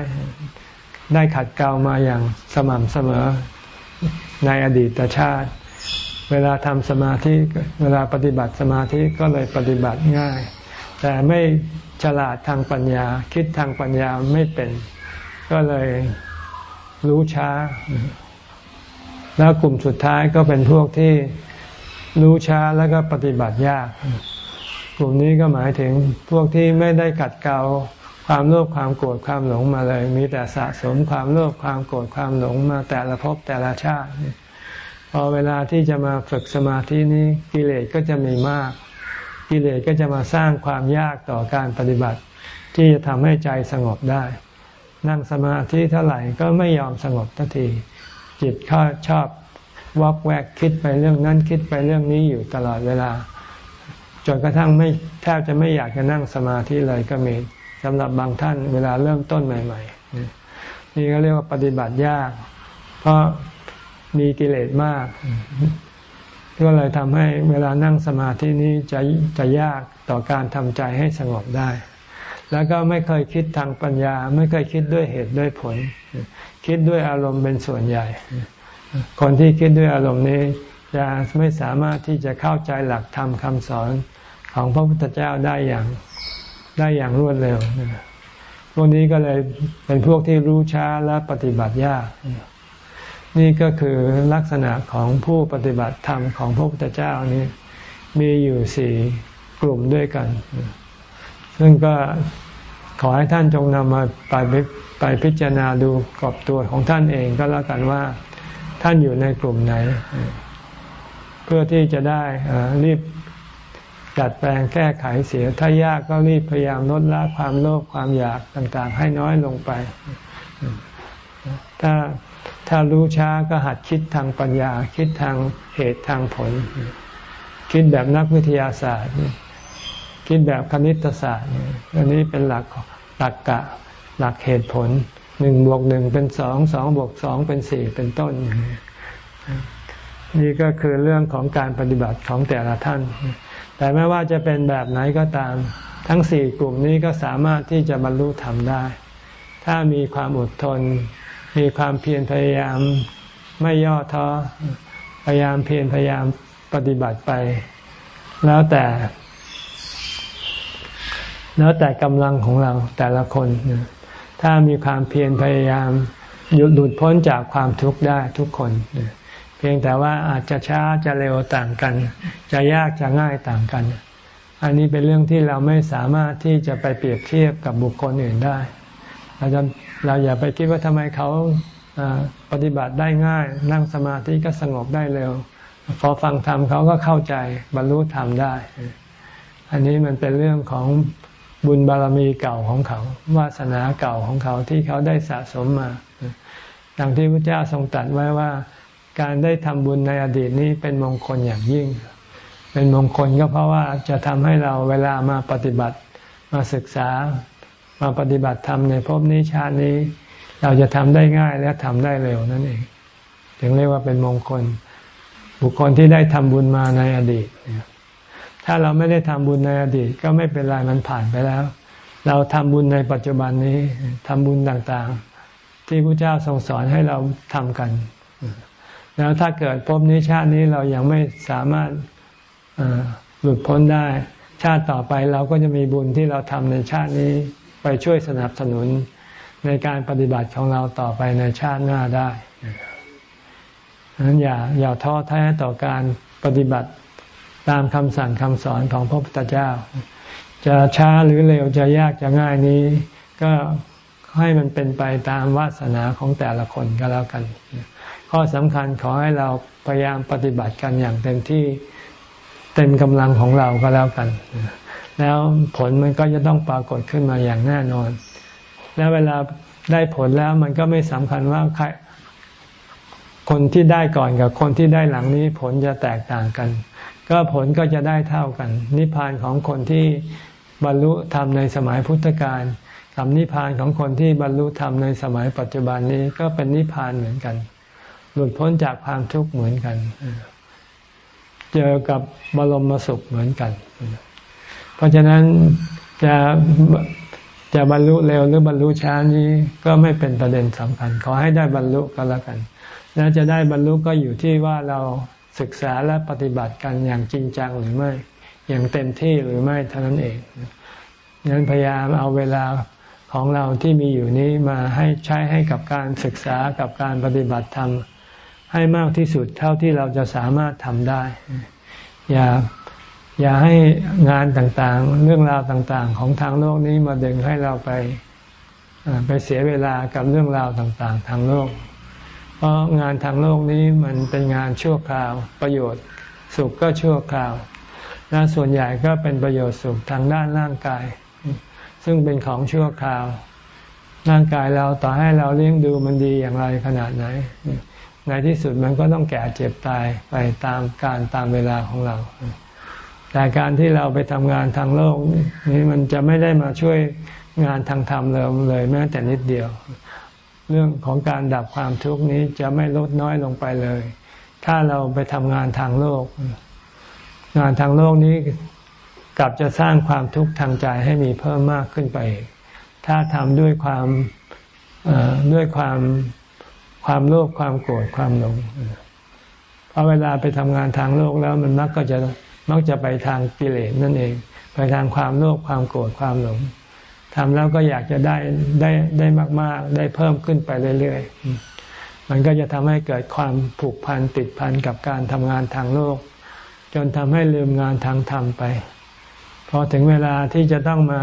ได้ขัดเกลามาอย่างสม่ำเสมอในอดีตชาติ เวลาทำสมาธิเวลาปฏิบัติสมาธิก็เลยปฏิบัติง่าย แต่ไม่ฉลาดทางปัญญา คิดทางปัญญาไม่เป็น ก็เลยรู้ช้า แล้วกลุ่มสุดท้ายก็เป็นพวกที่รู้ช้าแล้วก็ปฏิบัติยาก กลุ่มนี้ก็หมายถึงพวกที่ไม่ได้กัดเกลา ความโลภความโกรธความหลงมาเลย มีแต่สะสมความโลภความโกรธความหลงมาแต่ละภพแต่ละชาติ พอเวลาที่จะมาฝึกสมาธินี้กิเลสก็จะมีมาก กิเลสก็จะมาสร้างความยากต่อการปฏิบัติ ที่จะทำให้ใจสงบได้ นั่งสมาธิเท่าไหร่ก็ไม่ยอมสงบทันที จิตข้าชอบวอกแวกคิดไปเรื่องนั้นคิดไปเรื่องนี้อยู่ตลอดเวลาจนกระทั่งไม่แทบจะไม่อยากจะนั่งสมาธิเลยก็มี สำหรับบางท่านเวลาเริ่มต้นใหม่ ๆ นี่ก็เรียกว่าปฏิบัติยาก เพราะมีกิเลสมาก ก็เลยทำให้เวลานั่งสมาธินี้จะจะยากต่อการทำใจให้สงบได้ แล้วก็ไม่เคยคิดทางปัญญา ไม่เคยคิดด้วยเหตุด้วยผล คิดด้วยอารมณ์เป็นส่วนใหญ่ คนที่คิดด้วยอารมณ์นี้จะไม่สามารถที่จะเข้าใจหลักธรรมคำสอนของพระพุทธเจ้าได้อย่าง ได้อย่างรวดเร็วพวกนี้ก็เลยเป็นพวกที่รู้ช้าและปฏิบัติยาก นี่ก็คือลักษณะของผู้ปฏิบัติธรรมของพระพุทธเจ้านี้มีอยู่สี่กลุ่มด้วยกัน ซึ่งก็ขอให้ท่านจงนำมาไปไปพิจารณาดูกอบตัวของท่านเองก็แล้วกันว่าท่านอยู่ในกลุ่มไหน เพื่อที่จะได้รีบ จัดแปลงแก้ไขเสียถ้ายากก็รีบพยายามลดละความโลภความอยากต่างๆ ให้น้อยลงไป ถ้าถ้ารู้ช้าก็หัดคิดทางปัญญา คิดทางเหตุทางผล คิดแบบนักวิทยาศาสตร์ คิดแบบคณิตศาสตร์อันนี้เป็นหลักหลักกะ หลักเหตุผลหนึ่งบวกหนึ่งเป็นสองสองบวกสองเป็นสี่เป็นต้น นี่ก็คือเรื่องของการปฏิบัติของแต่ละท่าน แต่ไม่ว่าจะเป็นแบบไหนก็ตาม ทั้งสี่กลุ่มนี้ก็สามารถที่จะบรรลุธรรมได้ ถ้ามีความอดทน มีความเพียรพยายามไม่ย่อท้อ พยายามเพียรพยายามปฏิบัติไป แล้วแต่ แล้วแต่กำลังของเราแต่ละคน ถ้ามีความเพียรพยายามหยุดหลุดพ้นจากความทุกข์ได้ทุกคนเพียงแต่ว่าอาจจะช้าจะเร็วต่างกัน จะยากจะง่ายต่างกัน อันนี้เป็นเรื่องที่เราไม่สามารถที่จะไปเปรียบเทียบกับบุคคลอื่นได้ เราจะเราอย่าไปคิดว่าทำไมเขาปฏิบัติได้ง่าย นั่งสมาธิก็สงบได้เร็ว พอฟังธรรมเขาก็เข้าใจบรรลุธรรมได้ อันนี้มันเป็นเรื่องของบุญบารมีเก่าของเขา วาสนาเก่าของเขาที่เขาได้สะสมมาดังที่พระเจ้าทรงตรัสไว้ว่า การได้ทำบุญในอดีตนี้เป็นมงคลอย่างยิ่ง เป็นมงคลก็เพราะว่าจะทำให้เราเวลามาปฏิบัติมาศึกษา มาปฏิบัติธรรมในภพนี้ชาตินี้ เราจะทำได้ง่ายและทำได้เร็วนั่นเองถึงเรียกว่าเป็นมงคล บุคคลที่ได้ทำบุญมาในอดีต ถ้าเราไม่ได้ทำบุญในอดีตก็ไม่เป็นไรมันผ่านไปแล้ว เราทำบุญในปัจจุบันนี้ทำบุญต่างๆ ที่พระเจ้าทรงสอนให้เราทำกัน แล้วถ้าเกิดพบนี้ชาตินี้เรายังไม่สามารถหลุดพ้นได้ ชาติต่อไปเราก็จะมีบุญที่เราทำในชาตินี้ไปช่วยสนับสนุนในการปฏิบัติของเราต่อไปในชาติหน้าได้ดังนั้นอย่าอย่าท้อแท้ต่อการปฏิบัติตามคำสั่งคำสอนของพระพุทธเจ้า จะช้าหรือเร็วจะยากจะง่ายนี้ ก็ให้มันเป็นไปตามวาสนาของแต่ละคนก็แล้วกัน ข้อสำคัญขอให้เราพยายามปฏิบัติกันอย่างเต็มที่เต็มกำลังของเราก็แล้วกัน แล้วผลมันก็จะต้องปรากฏขึ้นมาอย่างแน่นอน แล้วเวลาได้ผลแล้วมันก็ไม่สำคัญว่าใครคนที่ได้ก่อนกับคนที่ได้หลังนี้ผลจะแตกต่างกัน ก็ผลก็จะได้เท่ากัน นิพพานของคนที่บรรลุธรรมในสมัยพุทธกาลกับนิพพานของคนที่บรรลุธรรมในสมัยปัจจุบันนี้ก็เป็นนิพพานเหมือนกัน หลุดพ้นจากความทุกข์เหมือนกัน เจอกับบรมสุขเหมือนกัน เพราะฉะนั้นจะจะบรรลุเร็วหรือบรรลุช้านี้ก็ไม่เป็นประเด็นสำคัญ ขอให้ได้บรรลุก็แล้วกัน แล้วจะได้บรรลุก็อยู่ที่ว่าเราศึกษาและปฏิบัติกันอย่างจริงจังหรือไม่ อย่างเต็มที่หรือไม่เท่านั้นเองนั้นพยายามเอาเวลาของเราที่มีอยู่นี้มาให้ใช้ให้กับการศึกษากับการปฏิบัติธรรม ให้มากที่สุดเท่าที่เราจะสามารถทำได้ อย่าอย่าให้งานต่างๆ เรื่องราวต่างๆ ของทางโลกนี้มาดึงให้เราไปไปเสียเวลากับเรื่องราวต่างๆ ทางโลก เพราะงานทางโลกนี้มันเป็นงานชั่วคราวประโยชน์สุขก็ชั่วคราว และส่วนใหญ่ก็เป็นประโยชน์สุขทางด้านร่างกาย ซึ่งเป็นของชั่วคราว ร่างกายเราต่อให้เราเลี้ยงดูมันดีอย่างไรขนาดไหน ในที่สุดมันก็ต้องแก่เจ็บตายไปตามการตามเวลาของเรา แต่การที่เราไปทำงานทางโลกนี้มันจะไม่ได้มาช่วยงานทางธรรมเราเลยแม้แต่นิดเดียว เรื่องของการดับความทุกข์นี้จะไม่ลดน้อยลงไปเลย ถ้าเราไปทำงานทางโลก งานทางโลกนี้กลับจะสร้างความทุกข์ทางใจให้มีเพิ่มมากขึ้นไป ถ้าทำด้วยความด้วยความ ความโลภความโกรธความหลงเพราะเวลาไปทำงานทางโลกแล้วมันมักก็จะมักจะไปทางกิเลสนั่นเอง ไปทางความโลภความโกรธความหลงทำแล้วก็อยากจะได้ได้ได้มาก ๆ ได้เพิ่มขึ้นไปเรื่อยๆ มันก็จะทำให้เกิดความผูกพันติดพันกับการทำงานทางโลก จนทำให้ลืมงานทางธรรมไปพอถึงเวลาที่จะต้องมา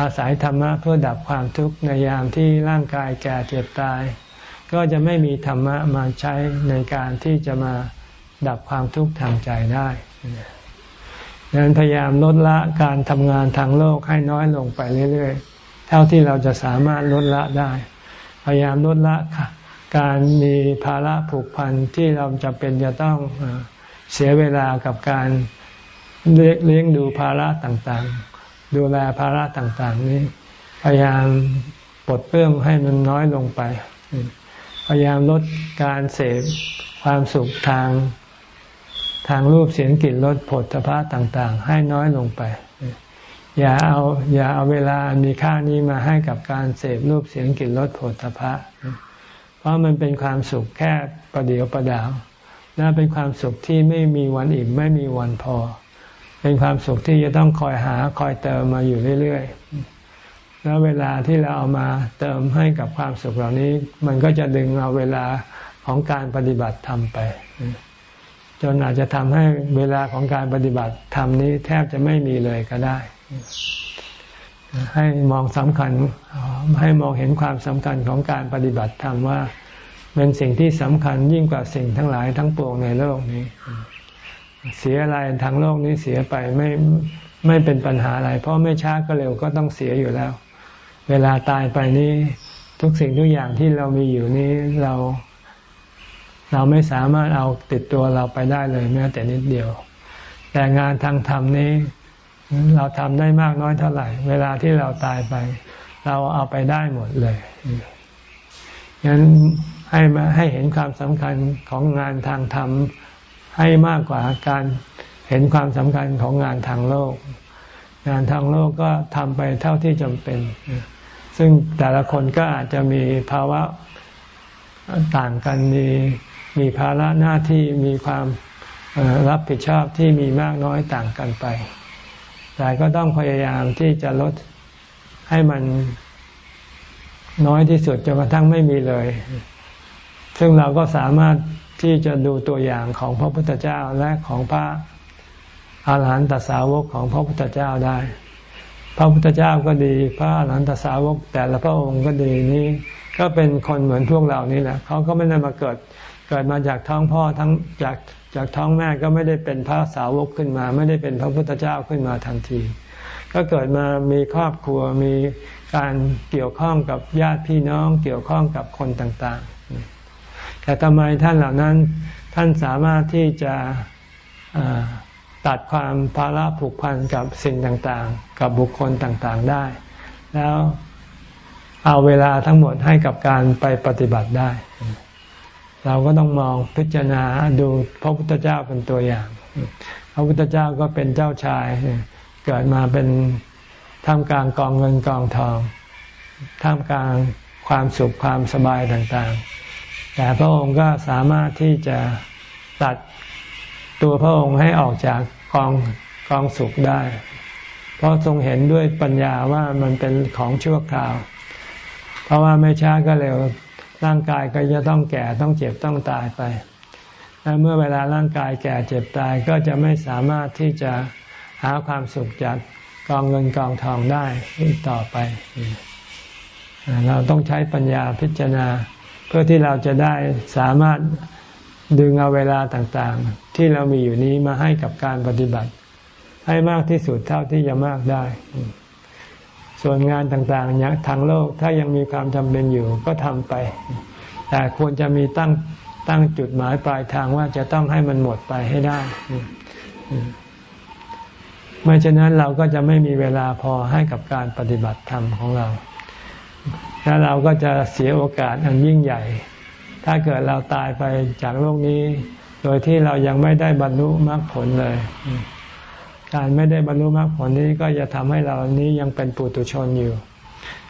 อาศัยธรรมะเพื่อดับความทุกข์ในยามที่ร่างกายแก่เจ็บตาย ก็จะไม่มีธรรมะมาใช้ในการที่จะมาดับความทุกข์ทางใจได้ดังนั้นพยายามลดละการทำงานทางโลกให้น้อยลงไปเรื่อยๆ เท่าที่เราจะสามารถลดละได้ พยายามลดละการมีภาระผูกพันที่เราจะเป็นจะต้องเสียเวลากับการเลี้ยงดูภาระต่างๆ ดูแลภาระต่างๆ นี้ พยายามปลดเปลื้องให้มันน้อยลงไป พยายามลดการเสพความสุขทางทางรูปเสียงกลิ่นรสผลพระต่าง ๆ ให้น้อยลงไป อย่าเอาอย่าเอาเวลามีค่านี้มาให้กับการเสพรูปเสียงกลิ่นรสผลพระเพราะมันเป็นความสุขแค่ประเดียวประดาวและเป็นความสุขที่ไม่มีวันอิ่มไม่มีวันพอ เป็นความสุขที่จะต้องคอยหาคอยเติมมาอยู่เรื่อย ๆ แล้วเวลาที่เราเอามาเติมให้กับความสุขเหล่านี้ มันก็จะดึงเอาเวลาของการปฏิบัติทำไป จนอาจจะทำให้เวลาของการปฏิบัติธรรมนี้แทบจะไม่มีเลยก็ได้ ให้มองสำคัญให้มองเห็นความสำคัญของการปฏิบัติธรรมว่าเป็นสิ่งที่สำคัญยิ่งกว่าสิ่งทั้งหลายทั้งปวงในโลกนี้ เสียอะไรทางโลกนี้เสียไปไม่ไม่เป็นปัญหาอะไร เพราะไม่ช้าก็เร็วก็ต้องเสียอยู่แล้ว เวลาตายไปนี้ทุกสิ่งทุกอย่างที่เรามีอยู่นี้เรา เราไม่สามารถเอาติดตัวเราไปได้เลยแม้แต่นิดเดียว แต่งานทางธรรมนี้ เราทำได้มากน้อยเท่าไหร่ เวลาที่เราตายไป เราเอาไปได้หมดเลยงั้นให้มาให้เห็นความสำคัญของงานทางธรรมให้มากกว่าการเห็นความสำคัญของงานทางโลก งานทางโลกก็ทำไปเท่าที่จำเป็น ซึ่งแต่ละคนก็อาจจะมีภาวะต่างกันมีมีภาระหน้าที่มีความรับผิดชอบที่มีมากน้อยต่างกันไป แต่ก็ต้องพยายามที่จะลดให้มันน้อยที่สุดจนกระทั่งไม่มีเลย ซึ่งเราก็สามารถที่จะดูตัวอย่างของพระพุทธเจ้าและของพระอาหารหันตสาวกของพระพุทธเจ้าได้ พระพุทธเจ้าก็ดี พระอาหารหันตสาวก แต่ละพระองค์ก็ดีนี้ ก็เป็นคนเหมือนพวกเรานี่แหละเขาก็ไม่ได้มาเกิดเกิดมาจากท้องพ่อทั้งจากจากท้องแม่ก็ไม่ได้เป็นพระสาวกขึ้นมา ไม่ได้เป็นพระพุทธเจ้าขึ้นมาทันที ก็เกิดมามีครอบครัวมีการเกี่ยวข้องกับญาติพี่น้องเกี่ยวข้องกับคนต่างๆ แต่ทำไมท่านเหล่านั้นท่านสามารถที่จะ ตัดความภาระผูกพันกับสิ่งต่างๆ กับบุคคลต่างๆได้ แล้วเอาเวลาทั้งหมดให้กับการไปปฏิบัติได้ เราก็ต้องมองพิจารณาดูพระพุทธเจ้าเป็นตัวอย่าง พระพุทธเจ้าก็เป็นเจ้าชาย เกิดมาเป็นท่ามกลางกองเงินกองทอง ท่ามกลางความสุขความสบายต่างๆ แต่พระองค์ก็สามารถที่จะตัด ตัวพระองค์ให้ออกจากกองกองสุขได้ เพราะทรงเห็นด้วยปัญญาว่ามันเป็นของชั่วคราว เพราะว่าไม่ช้าก็เร็วร่างกายก็จะต้องแก่ต้องเจ็บต้องตายไปและเมื่อเวลาร่างกายแก่เจ็บตายก็จะไม่สามารถที่จะหาความสุขจากกองเงินกองทองได้ต่อไป เราต้องใช้ปัญญาพิจารณา เพื่อที่เราจะได้สามารถ ดึงเอาเวลาต่างๆ ที่เรามีอยู่นี้มาให้กับการปฏิบัติ ให้มากที่สุดเท่าที่จะมากได้ ส่วนงานต่างๆทางโลกถ้ายังมีความจำเป็นอยู่ก็ทำไป แต่ควรจะมีตั้งตั้งจุดหมายปลายทางว่าจะต้องให้มันหมดไปให้ได้ไม่เช่นนั้นเราก็จะไม่มีเวลาพอให้กับการปฏิบัติธรรมของเรา แล้วเราก็จะเสียโอกาสอันยิ่งใหญ่ ถ้าเกิดเราตายไปจากโลกนี้ โดยที่เรายังไม่ได้บรรลุมรรคผลเลย การไม่ได้บรรลุมรรคผลนี้ก็จะทำให้เรานี้ยังเป็นปุถุชนอยู่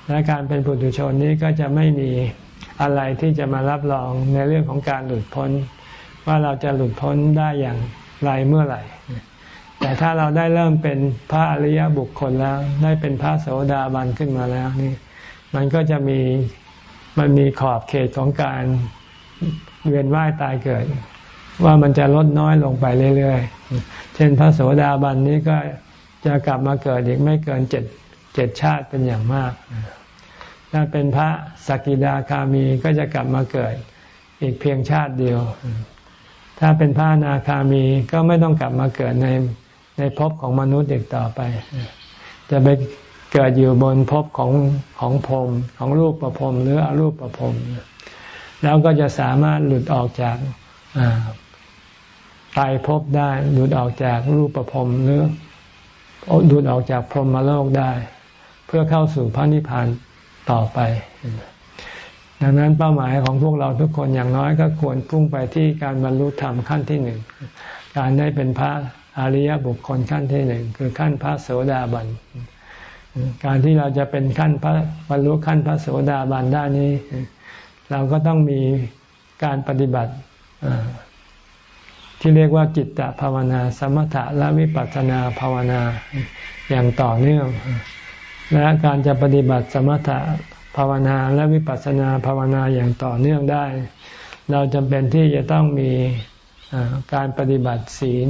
และการเป็นปุถุชนนี้ก็จะไม่มีอะไรที่จะมารับรองในเรื่องของการหลุดพ้น ว่าเราจะหลุดพ้นได้อย่างไรเมื่อไหร่ แต่ถ้าเราได้เริ่มเป็นพระอริยบุคคลแล้ว ได้เป็นพระโสดาบันขึ้นมาแล้วนี่ มันก็จะมีมันมีขอบเขตของการ เวียนว่ายตายเกิด ว่ามันจะลดน้อยลงไปเรื่อยๆ เช่นพระโสดาบันนี้ก็จะกลับมาเกิดอีกไม่เกินเจ็ดเจ็ดชาติเป็นอย่างมาก ถ้าเป็นพระสกิดาคามีก็จะกลับมาเกิดอีกเพียงชาติเดียว ถ้าเป็นพระนาคามีก็ไม่ต้องกลับมาเกิดในในภพของมนุษย์อีกต่อไป จะไปเกิดอยู่บนภพของของพรมของรูปประพรมหรืออรูปประพรม แล้วก็จะสามารถหลุดออกจากตายภพได้ หลุดออกจากรูปประพหรือหลุดออกจากพรหมโลกได้ เพื่อเข้าสู่พระนิพพานต่อไป ดังนั้นเป้าหมายของพวกเราทุกคนอย่างน้อยก็ควรพุ่งไปที่การบรรลุธรรมขั้นที่หนึ่งการได้เป็นพระอริยบุคคลขั้นที่หนึ่งคือขั้นพระโสดาบัน การที่เราจะเป็นขั้นพระบรรลุขั้นพระโสดาบันได้นี้ เราก็ต้องมีการปฏิบัติที่เรียกว่าจิตตภาวนา สมถะและวิปัสสนาภาวนาอย่างต่อเนื่อง และการจะปฏิบัติสมถะภาวนาและวิปัสสนาภาวนาอย่างต่อเนื่องได้ เราจำเป็นที่จะต้องมีการปฏิบัติศีล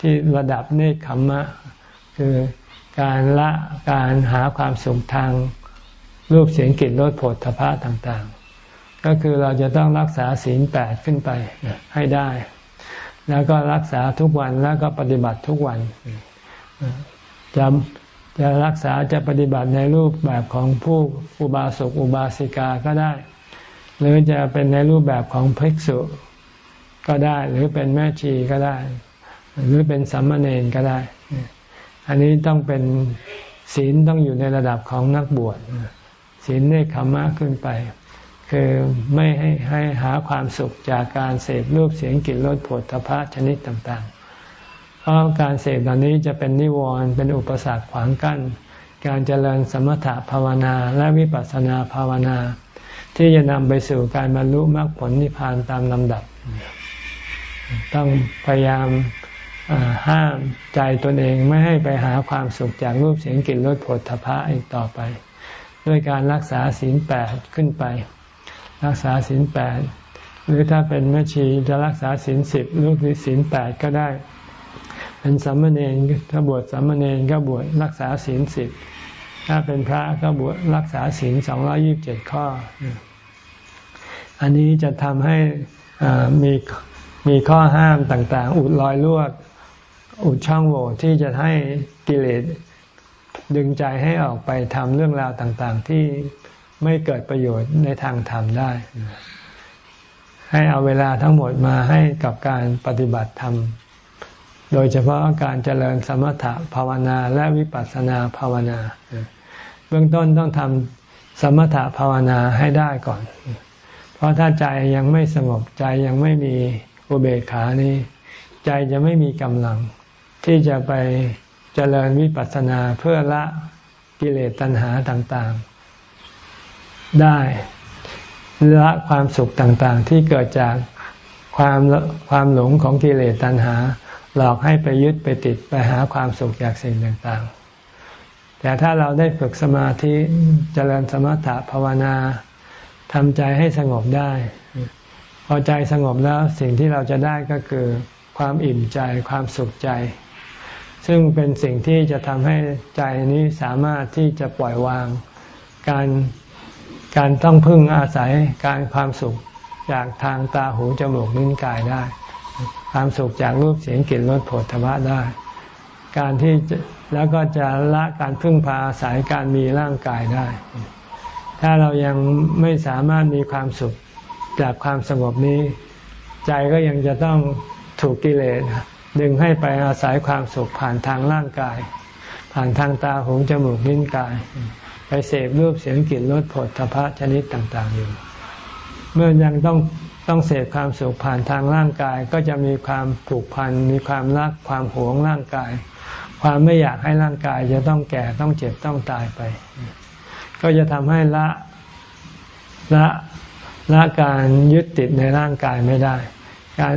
ที่ระดับเนคขมมะ คือการละการหาความสุขทางรูปเสียงกลิ่นรสผลทพะต่างๆ ก็คือเราจะต้องรักษาศีลแปดขึ้นไปให้ได้ แล้วก็รักษาทุกวันแล้วก็ปฏิบัติทุกวันจะจะรักษาจะปฏิบัติในรูปแบบของผู้อุบาสกอุบาสิกาก็ได้ หรือจะเป็นในรูปแบบของภิกษุก็ได้ หรือเป็นแม่ชีก็ได้ หรือเป็นสัมมาเนนก็ได้ อันนี้ต้องเป็นศีลต้องอยู่ในระดับของนักบวชศีลเนคขมะขึ้นไป คือไม่ให้ให้หาความสุขจากการเสพรูปเสียงกลิ่นรสผลทพะชนิดต่างๆ เพราะการเสพเหล่านี้จะเป็นนิวรณ์เป็นอุปสรรคขวางกั้น การเจริญสมถะภาวนาและวิปัสสนาภาวนา ที่จะนำไปสู่การบรรลุมรรคผลนิพพานตามลำดับ ต้องพยายามห้ามใจตนเองไม่ให้ไปหาความสุขจากรูปเสียงกลิ่นรสผลทพะอีกต่อไป ด้วยการรักษาศีลแปดขึ้นไป รักษาศีลแปดหรือถ้าเป็นแม่ชีจะรักษาศีลสิบหรือศีลแปดก็ได้ เป็นสัมมาเนรถ้าบวชสัมมาเนรก็บวชรักษาศีลสิบถ้าเป็นพระก็บวชรักษาศีลสองร้อยิบเจ็ดข้อ อันนี้จะทำให้มีมีข้อห้ามต่างๆ อุดรอยลวดอุดช่องโหว่ที่จะให้กิเลสดึงใจให้ออกไปทำเรื่องราวต่างๆ ที่ ไม่เกิดประโยชน์ในทางธรรมได้ ให้เอาเวลาทั้งหมดมาให้กับการปฏิบัติธรรม โดยเฉพาะการเจริญสมถะภาวนาและวิปัสสนาภาวนา เบื้องต้นต้องทำสมถะภาวนาให้ได้ก่อน เพราะถ้าใจยังไม่สงบใจยังไม่มีอุเบกขานี้ ใจจะไม่มีกำลัง ที่จะไปเจริญวิปัสสนาเพื่อละกิเลสตัณหาต่างๆ ได้ละความสุขต่างๆ ที่เกิดจากความความหลงของกิเลสตัณหา หลอกให้ไปยึดไปติดไปหาความสุขจากสิ่งต่างๆ แต่ถ้าเราได้ฝึกสมาธิเจริญสมถะภาวนาทำใจให้สงบได้ พอใจสงบแล้วสิ่งที่เราจะได้ก็คือความอิ่มใจความสุขใจ ซึ่งเป็นสิ่งที่จะทำให้ใจนี้สามารถที่จะปล่อยวาง การ การต้องพึ่งอาศัยการความสุขจากทางตาหูจมูกนิ้นกายได้ ความสุขจากรูปเสียงกลิ่นรสผลธรรมะได้ การที่แล้วก็จะละการพึ่งพาอาศัยการมีร่างกายได้ ถ้าเรายังไม่สามารถมีความสุขจากความสงบนี้ ใจก็ยังจะต้องถูกกิเลสดึงให้ไปอาศัยความสุขผ่านทางร่างกาย ผ่านทางตาหูจมูกลิ้นกาย ไปเสพรูปเสียงกลิ่นรสผลทพะชนิดต่างๆอยู่ เมื่อยังต้องต้องเสพความสุขผ่านทางร่างกาย ก็จะมีความผูกพันมีความรักความหวงร่างกาย ความไม่อยากให้ร่างกายจะต้องแก่ต้องเจ็บต้องตายไป ก็จะทำให้ละละละการยึดติดในร่างกายไม่ได้ การ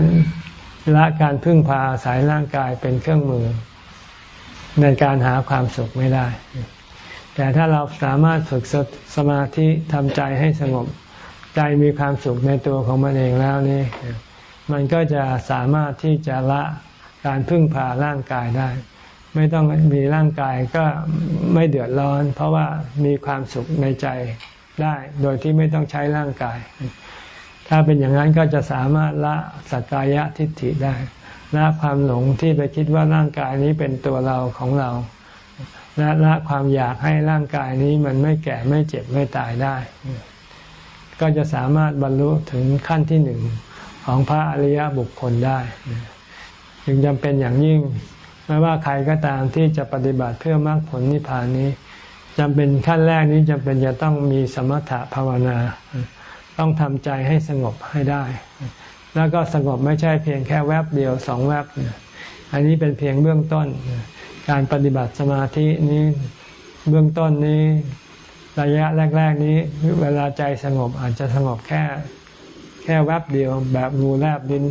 ละการพึ่งพาสายร่างกายเป็นเครื่องมือ ในการหาความสุขไม่ได้ แต่ถ้าเราสามารถฝึกสมาธิทำใจให้สงบ ใจมีความสุขในตัวของมันเองแล้วนี่มันก็จะสามารถที่จะละการพึ่งพาร่างกายได้ ไม่ต้องมีร่างกายก็ไม่เดือดร้อน เพราะว่ามีความสุขในใจได้โดยที่ไม่ต้องใช้ร่างกาย ถ้าเป็นอย่างนั้นก็จะสามารถละสักกายทิฏฐิได้ละความหลงที่ไปคิดว่าร่างกายนี้เป็นตัวเราของเรา และละความอยากให้ร่างกายนี้มันไม่แก่ไม่เจ็บไม่ตายได้ ก็จะสามารถบรรลุถึงขั้นที่หนึ่งของพระอริยบุคคลได้ จึงจำเป็นอย่างยิ่ง ไม่ว่าใครก็ตามที่จะปฏิบัติเพื่อมรรคผลนิพพานนี้จำเป็นขั้นแรกนี้จำเป็นจะต้องมีสมถะภาวนา ต้องทำใจให้สงบให้ได้ แล้วก็สงบไม่ใช่เพียงแค่แวบเดียวสองแวบ อันนี้เป็นเพียงเบื้องต้น การปฏิบัติสมาธินี้เบื้องต้นนี้ระยะแรก ๆ นี้ เวลาใจสงบอาจจะสงบแค่ แค่แวบเดียวแบบงูแลบดิน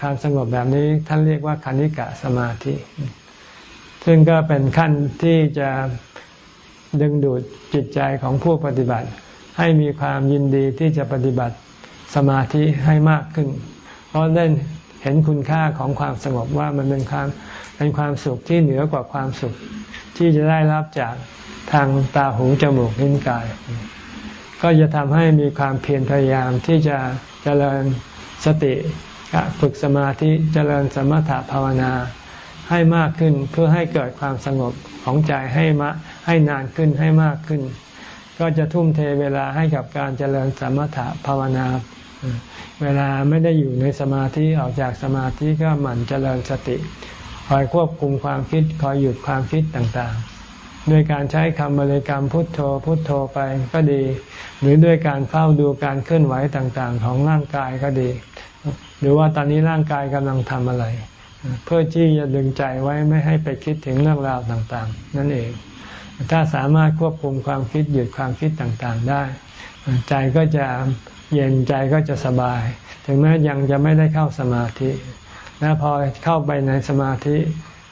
ความสงบแบบนี้ท่านเรียกว่าคณิกะสมาธิ ซึ่งก็เป็นขั้นที่จะดึงดูดจิตใจของผู้ปฏิบัติ ให้มีความยินดีที่จะปฏิบัติสมาธิให้มากขึ้น เพราะเล่น เห็นคุณค่าของความสงบว่ามันเป็นความเป็นความสุขที่เหนือกว่าความสุขที่จะได้รับจากทางตาหูจมูกลิ้นกาย ก็จะทำให้มีความเพียรพยายามที่จะเจริญสติฝึกสมาธิเจริญสมถะภาวนาให้มากขึ้นเพื่อให้เกิดความสงบของใจให้มาให้นานขึ้นให้มากขึ้น ก็จะทุ่มเทเวลาให้กับการเจริญสมถะภาวนา เวลาไม่ได้อยู่ในสมาธิออกจากสมาธิก็หมั่นเจริญสติ คอยควบคุมความคิดคอยหยุดความคิดต่างๆ ด้วยการใช้คำบริกรรมพุทโธพุทโธไปก็ดี หรือด้วยการเฝ้าดูการเคลื่อนไหวต่างๆ ของร่างกายก็ดี หรือว่าตอนนี้ร่างกายกำลังทำอะไร เพื่อที่จะดึงใจไว้ไม่ให้ไปคิดถึงเรื่องราวต่างๆ นั่นเอง ถ้าสามารถควบคุมความคิดหยุดความคิดต่างๆได้ ใจก็จะ เย็นใจก็จะสบาย ถึงแม้ยังจะไม่ได้เข้าสมาธิ และพอเข้าไปในสมาธิ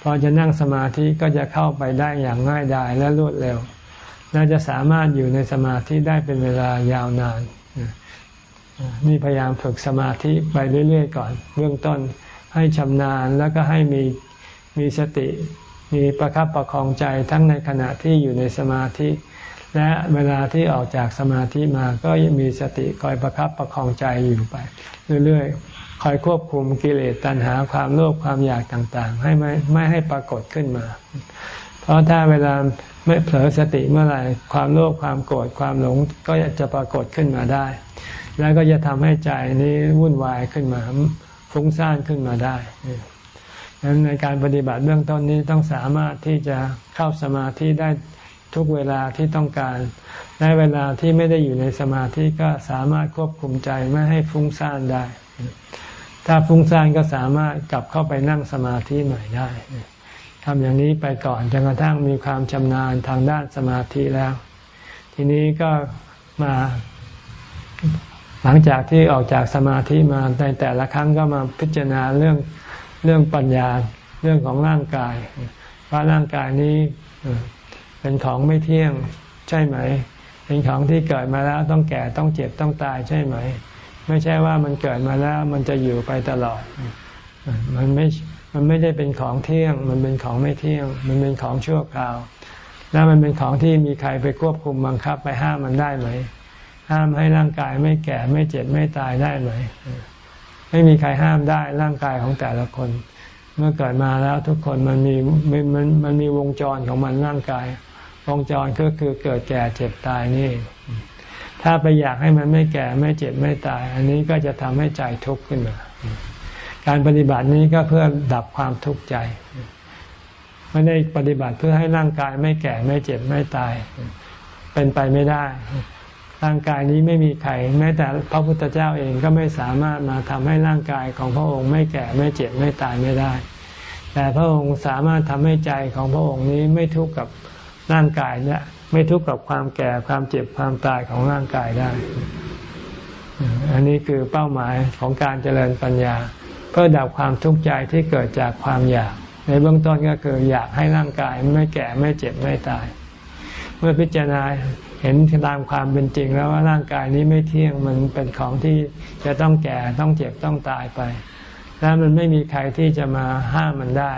พอจะนั่งสมาธิก็จะเข้าไปได้อย่างง่ายดายและรวดเร็ว และจะสามารถอยู่ในสมาธิได้เป็นเวลายาวนาน นี่พยายามฝึกสมาธิไปเรื่อยๆก่อน เบื้องต้นให้ชำนาญแล้วก็ให้มีมีสติ มีประคับประคองใจทั้งในขณะที่อยู่ในสมาธิ และเวลาที่ออกจากสมาธิมาก็มีสติคอยประคับประคองใจอยู่ไป เรื่อยๆ คอยควบคุมกิเลสตัณหาความโลภความอยากต่างๆ ให้ไม่ไม่ให้ปรากฏขึ้นมา เพราะถ้าเวลาไม่เผลอสติเมื่อไหร่ความโลภความโกรธความหลงก็จะปรากฏขึ้นมาได้ แล้วก็จะทำให้ใจนี้วุ่นวายขึ้นมาฟุ้งซ่านขึ้นมาได้ดังนั้นในการปฏิบัติเบื้องต้นนี้ต้องสามารถที่จะเข้าสมาธิได้ ทุกเวลาที่ต้องการในเวลาที่ไม่ได้อยู่ในสมาธิก็สามารถควบคุมใจไม่ให้ฟุ้งซ่านได้ ถ้าฟุ้งซ่านก็สามารถกลับเข้าไปนั่งสมาธิใหม่ได้ทำอย่างนี้ไปก่อนจนกระทั่งมีความชำนาญทางด้านสมาธิแล้ว ทีนี้ก็มาหลังจากที่ออกจากสมาธิมาในแต่ละครั้งก็มาพิจารณาเรื่องเรื่องปัญญาเรื่องของร่างกายว่าร่างกายนี้ เป็นของไม่เที่ยงใช่ไหม เป็นของที่เกิดมาแล้วต้องแก่ต้องเจ็บต้องตายใช่ไหม ไม่ใช่ว่ามันเกิดมาแล้วมันจะอยู่ไปตลอด มันไม่ มันไม่ได้เป็นของเที่ยง มันเป็นของไม่เที่ยง มันเป็นของชั่วคราว แล้วมันเป็นของที่มีใครไปควบคุมบังคับไปห้ามมันได้ไหม ห้ามให้ร่างกายไม่แก่ไม่เจ็บไม่ตายได้ไหม ไม่มีใครห้ามได้ร่างกายของแต่ละคนเมื่อเกิดมาแล้วทุกคนมันมีมันมันมีวงจรของมันร่างกาย วงจรก็คือเกิดแก่เจ็บตายนี่ ถ้าไปอยากให้มันไม่แก่ไม่เจ็บไม่ตาย อันนี้ก็จะทำให้ใจทุกข์ขึ้นมา การปฏิบัตินี้ก็เพื่อดับความทุกข์ใจ ไม่ได้ปฏิบัติเพื่อให้ร่างกายไม่แก่ไม่เจ็บไม่ตาย เป็นไปไม่ได้ ร่างกายนี้ไม่มีใครแม้แต่พระพุทธเจ้าเองก็ไม่สามารถมาทำให้ร่างกายของพระองค์ไม่แก่ไม่เจ็บไม่ตายไม่ได้ แต่พระองค์สามารถทำให้ใจของพระองค์นี้ไม่ทุกข์กับ ร่างกายเนี่ยไม่ทุกข์กับความแก่ความเจ็บความตายของร่างกายได้ อันนี้คือเป้าหมายของการเจริญปัญญา เพื่อดับความทุกข์ใจที่เกิดจากความอยาก ในเบื้องต้นก็คืออยากให้ร่างกายไม่แก่ไม่เจ็บไม่ตาย เมื่อพิจารณาเห็นตามความเป็นจริงแล้วว่าร่างกายนี้ไม่เที่ยงมันเป็นของที่จะต้องแก่ต้องเจ็บต้องตายไป แล้วมันไม่มีใครที่จะมาห้ามมันได้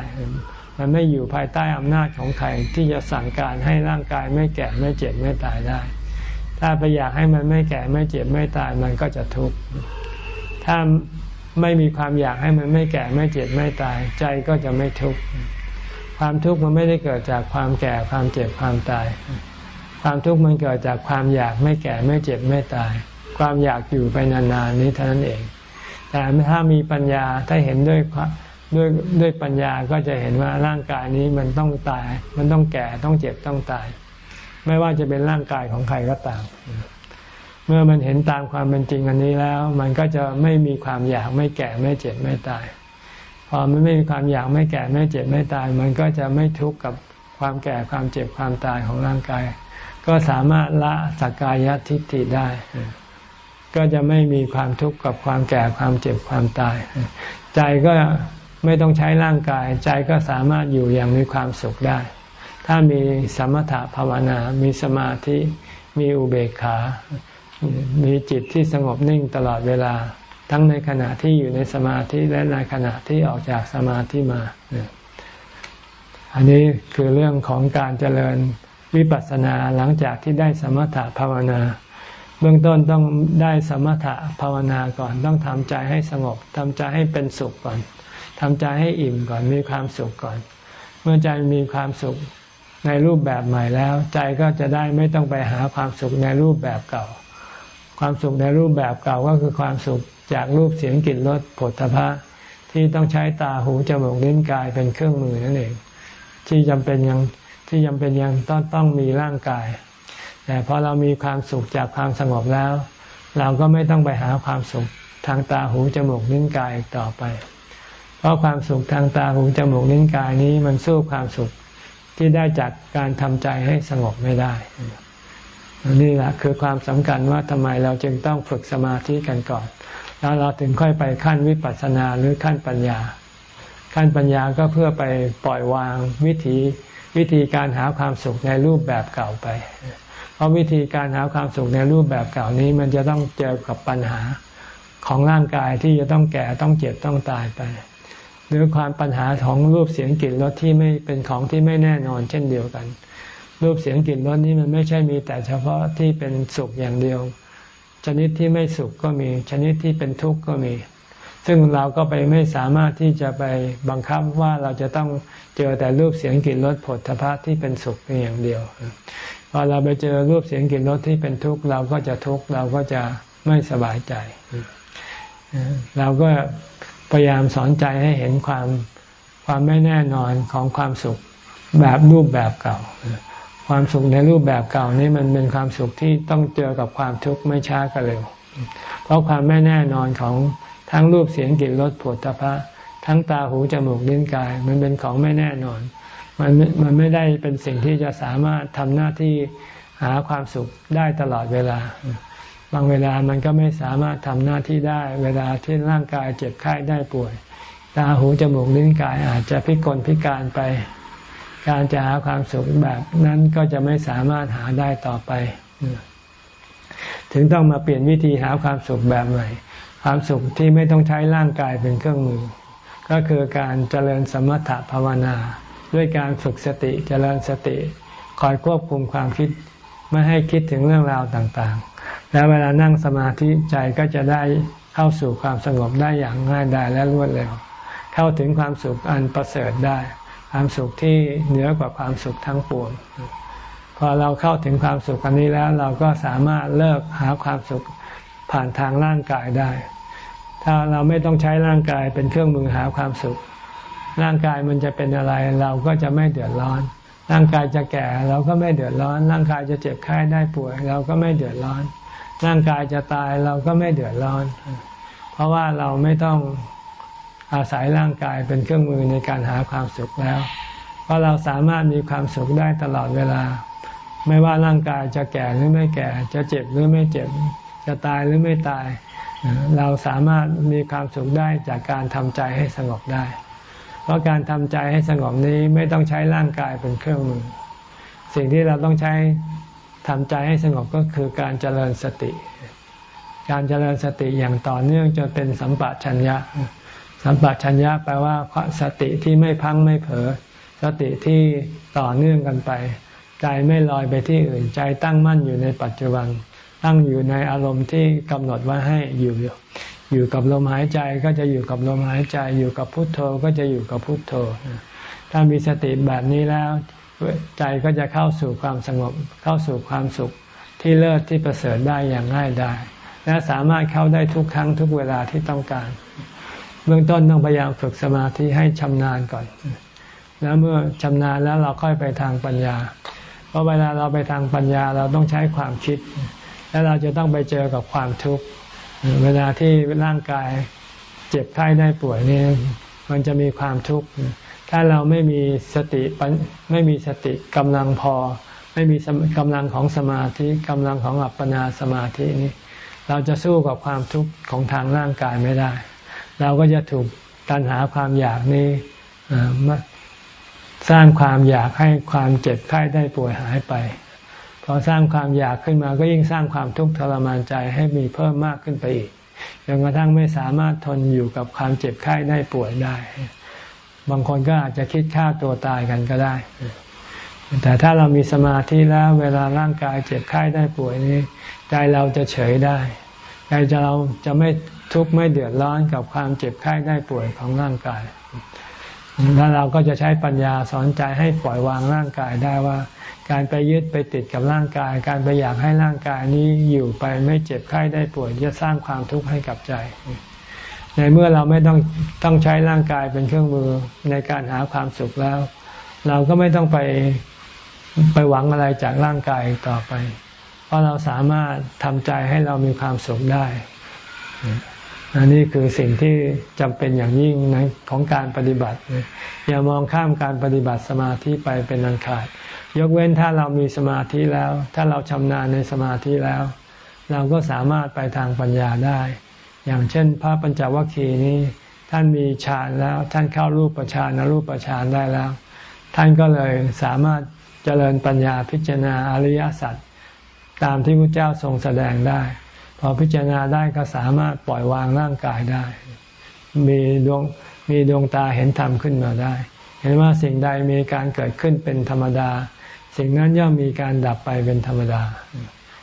มันไม่อยู่ภายใต้อำนาจของใครที่จะสั่งการให้ร่างกายไม่แก่ไม่เจ็บไม่ตายได้ ถ้าไปอยากให้มันไม่แก่ไม่เจ็บไม่ตายมันก็จะทุกข์ ถ้าไม่มีความอยากให้มันไม่แก่ไม่เจ็บไม่ตาย ใจก็จะไม่ทุกข์ ความทุกข์มันไม่ได้เกิดจากความแก่ความเจ็บความตาย ความทุกข์มันเกิดจากความอยากไม่แก่ไม่เจ็บไม่ตาย ความอยากอยู่ไปนานๆนี้เท่านั้นเอง แต่ถ้ามีปัญญาถ้าเห็นด้วย ด้วยด้วยปัญญาก็จะเห็นว่าร่างกายนี้มันต้องตาย มันต้องแก่ต้องเจ็บต้องตาย ไม่ว่าจะเป็นร่างกายของใครก็ตาม เมื่อมันเห็นตามความเป็นจริงอันนี้แล้ว มันก็จะไม่มีความอยากไม่แก่ไม่เจ็บไม่ตาย พอมันไม่มีความอยากไม่แก่ไม่เจ็บไม่ตาย มันก็จะไม่ทุกข์กับความแก่ความเจ็บความตายของร่างกาย ก็สามารถละสักกายทิฏฐิได้ก็จะไม่มีความทุกข์กับความแก่ความเจ็บความตาย ใจก็ ไม่ต้องใช้ร่างกายใจก็สามารถอยู่อย่างมีความสุขได้ ถ้ามีสมถะภาวนา มีสมาธิ มีอุเบกขา มีจิตที่สงบนิ่งตลอดเวลา ทั้งในขณะที่อยู่ในสมาธิและในขณะที่ออกจากสมาธิมา อันนี้คือเรื่องของการเจริญวิปัสสนาหลังจากที่ได้สมถะภาวนา เบื้องต้นต้องได้สมถะภาวนาก่อนต้องทำใจให้สงบทำใจให้เป็นสุขก่อน ทำใจให้อิ่มก่อนมีความสุขก่อน เมื่อใจมีความสุขในรูปแบบใหม่แล้ว ใจก็จะได้ไม่ต้องไปหาความสุขในรูปแบบเก่า ความสุขในรูปแบบเก่าก็คือความสุขจากรูปเสียงกลิ่นรสผลตภะที่ต้องใช้ตาหูจมูกลิ้นกายเป็นเครื่องมือนั่นเองที่จำเป็นยังที่จำเป็นยังต้องต้องมีร่างกาย แต่พอเรามีความสุขจากความสงบแล้ว เราก็ไม่ต้องไปหาความสุขทางตาหูจมูกลิ้นกายต่อไป ราะความสุขทางตาหูจมูกลิ้นกายนี้มันสู้ความสุขที่ได้จากการทำใจให้สงบไม่ได้ นี่แหละคือความสำคัญว่าทำไมเราจึงต้องฝึกสมาธิกันก่อน แล้วเราถึงค่อยไปขั้นวิปัสสนาหรือขั้นปัญญา ขั้นปัญญาก็เพื่อไปปล่อยวางวิธีวิธีการหาความสุขในรูปแบบเก่าไป เพราะวิธีการหาความสุขในรูปแบบเก่านี้ มันจะต้องเจอกับปัญหาของร่างกายที่จะต้องแก่ต้องเจ็บต้องตายไป รือความปัญหาของรูปเสียงกลิ่นรสที่ไม่เป็นของที่ไม่แน่นอนเช่นเดียวกัน รูปเสียงกลิ่นรสนี้มันไม่ใช่มีแต่เฉพาะที่เป็นสุขอย่างเดียว ชนิดที่ไม่สุขก็มี ชนิดที่เป็นทุกข์ก็มี ซึ่งเราก็ไปไม่สามารถที่จะไปบังคับว่าเราจะต้องเจอแต่รูปเสียงกลิ่นรสผลทพะที่เป็นสุขเพียงอย่างเดียวพอเราไปเจอรูปเสียงกลิ่นรสที่เป็นทุกข์เราก็จะทุกข์เราก็จะไม่สบายใจ เราก็ พยายามสอนใจให้เห็นความความไม่แน่นอนของความสุขแบบรูปแบบเก่า ความสุขในรูปแบบเก่านี้มันเป็นความสุขที่ต้องเจอกับความทุกข์ไม่ช้าก็เร็ว เพราะความไม่แน่นอนของทั้งรูปเสียงกลิ่นรสผลตภะทั้งตาหูจมูกลิ้นกาย มันเป็นของไม่แน่นอน มันมันไม่ได้เป็นสิ่งที่จะสามารถทำหน้าที่หาความสุขได้ตลอดเวลา บางเวลามันก็ไม่สามารถทำหน้าที่ได้ เวลาที่ร่างกายเจ็บไข้ได้ป่วย ตาหูจมูกลิ้นกายอาจจะพิกลพิการไป การจะหาความสุขแบบนั้นก็จะไม่สามารถหาได้ต่อไป ถึงต้องมาเปลี่ยนวิธีหาความสุขแบบใหม่ ความสุขที่ไม่ต้องใช้ร่างกายเป็นเครื่องมือ ก็คือการเจริญสมถะภาวนา ด้วยการฝึกสติเจริญสติ คอยควบคุมความคิด ไม่ให้คิดถึงเรื่องราวต่างๆ แล้วเวลานั่งสมาธิใจก็จะได้เข้าสู่ความสงบได้อย่างง่ายดายและรวดเร็ว เข้าถึงความสุขอันประเสริฐได้ ความสุขที่เหนือกว่าความสุขทั้งปวงพอเราเข้าถึงความสุขอันนี้แล้ว เราก็สามารถเลิกหาความสุขผ่านทางร่างกายได้ ถ้าเราไม่ต้องใช้ร่างกายเป็นเครื่องมือหาความสุข ร่างกายมันจะเป็นอะไรเราก็จะไม่เดือดร้อน ร่างกายจะแก่เราก็ไม่เดือดร้อน ร่างกายจะเจ็บไข้ได้ป่วย เราก็ไม่เดือดร้อน ร่างกายจะตายเราก็ไม่เดือดร้อน เพราะว่าเราไม่ต้องอาศัยร่างกายเป็นเครื่องมือในการหาความสุขแล้ว เพราะเราสามารถมีความสุขได้ตลอดเวลา ไม่ว่าร่างกายจะแก่หรือไม่แก่ จะเจ็บหรือไม่เจ็บ จะตายหรือไม่ตาย เราสามารถมีความสุขได้จากการทำใจให้สงบได้ เพราะการทำใจให้สงบนี้ไม่ต้องใช้ร่างกายเป็นเครื่องมือ สิ่งที่เราต้องใช้ทำใจให้สงบก็คือการเจริญสติ การเจริญสติอย่างต่อเนื่องจนเป็นสัมปชัญญะ สัมปชัญญะแปลว่าสติที่ไม่พังไม่เผลอสติที่ต่อเนื่องกันไป ใจไม่ลอยไปที่อื่น ใจตั้งมั่นอยู่ในปัจจุบัน ตั้งอยู่ในอารมณ์ที่กำหนดว่าให้อยู่ อยู่กับลมหายใจก็จะอยู่กับลมหายใจ อยู่กับพุทโธก็จะอยู่กับพุทโธ ถ้ามีสติแบบนี้แล้ว ใจก็จะเข้าสู่ความสงบเข้าสู่ความสุขที่เลิศที่ประเสริฐได้อย่างง่ายได้และสามารถเข้าได้ทุกครั้งทุกเวลาที่ต้องการ เบื้องต้นต้องพยายามฝึกสมาธิให้ชำนาญก่อน แล้วเมื่อชำนาญแล้วเราค่อยไปทางปัญญา เพราะเวลาเราไปทางปัญญาเราต้องใช้ความคิด แล้วเราจะต้องไปเจอกับความทุกข์ เวลาที่ร่างกายเจ็บไข้ได้ป่วยนี่มันจะมีความทุกข์ ถ้าเราไม่มีสติไม่มีสติกำลังพอ ไม่มีกำลังของสมาธิกำลังของอัปปนาสมาธินี้ เราจะสู้กับความทุกข์ของทางร่างกายไม่ได้ เราก็จะถูกตัณหาความอยากนี้สร้างความอยากให้ความเจ็บไข้ได้ป่วยหายไป พอสร้างความอยากขึ้นมาก็ยิ่งสร้างความทุกข์ทรมานใจให้มีเพิ่มมากขึ้นไปอีกจนกระทั่งไม่สามารถทนอยู่กับความเจ็บไข้ได้ป่วยได้ บางคนก็อาจจะคิดฆ่าตัวตายกันก็ได้ แต่ถ้าเรามีสมาธิแล้ว เวลาร่างกายเจ็บไข้ได้ป่วยนี้ ใจเราจะเฉยได้ ใจเราจะไม่ทุกข์ไม่เดือดร้อนกับความเจ็บไข้ได้ป่วยของร่างกายแล้วเราก็จะใช้ปัญญาสอนใจให้ปล่อยวางร่างกายได้ว่า การไปยึดไปติดกับร่างกาย การไปอยากให้ร่างกายนี้อยู่ไปไม่เจ็บไข้ได้ป่วยจะสร้างความทุกข์ให้กับใจ ในเมื่อเราไม่ต้องต้องใช้ร่างกายเป็นเครื่องมือในการหาความสุขแล้ว เราก็ไม่ต้องไปไปหวังอะไรจากร่างกายต่อไป เพราะเราสามารถทำใจให้เรามีความสุขได้อันนี้คือสิ่งที่จำเป็นอย่างยิ่งในของการปฏิบัติ อย่ามองข้ามการปฏิบัติสมาธิไปเป็นอันขาด ยกเว้นถ้าเรามีสมาธิแล้ว ถ้าเราชำนาญในสมาธิแล้ว เราก็สามารถไปทางปัญญาได้ อย่างเช่น พระปัญจวัคคีย์นี้ ท่านมีฌานแล้ว ท่านเข้ารูปฌานรูปฌานได้แล้ว ท่านก็เลยสามารถเจริญปัญญาพิจารณาอริยสัจตามที่พระเจ้าทรงแสดงได้ พอพิจารณาได้ก็สามารถปล่อยวางร่างกายได้ มีดวงมีดวงตาเห็นธรรมขึ้นมาได้ เห็นว่าสิ่งใดมีการเกิดขึ้นเป็นธรรมดา สิ่งนั้นย่อมมีการดับไปเป็นธรรมดา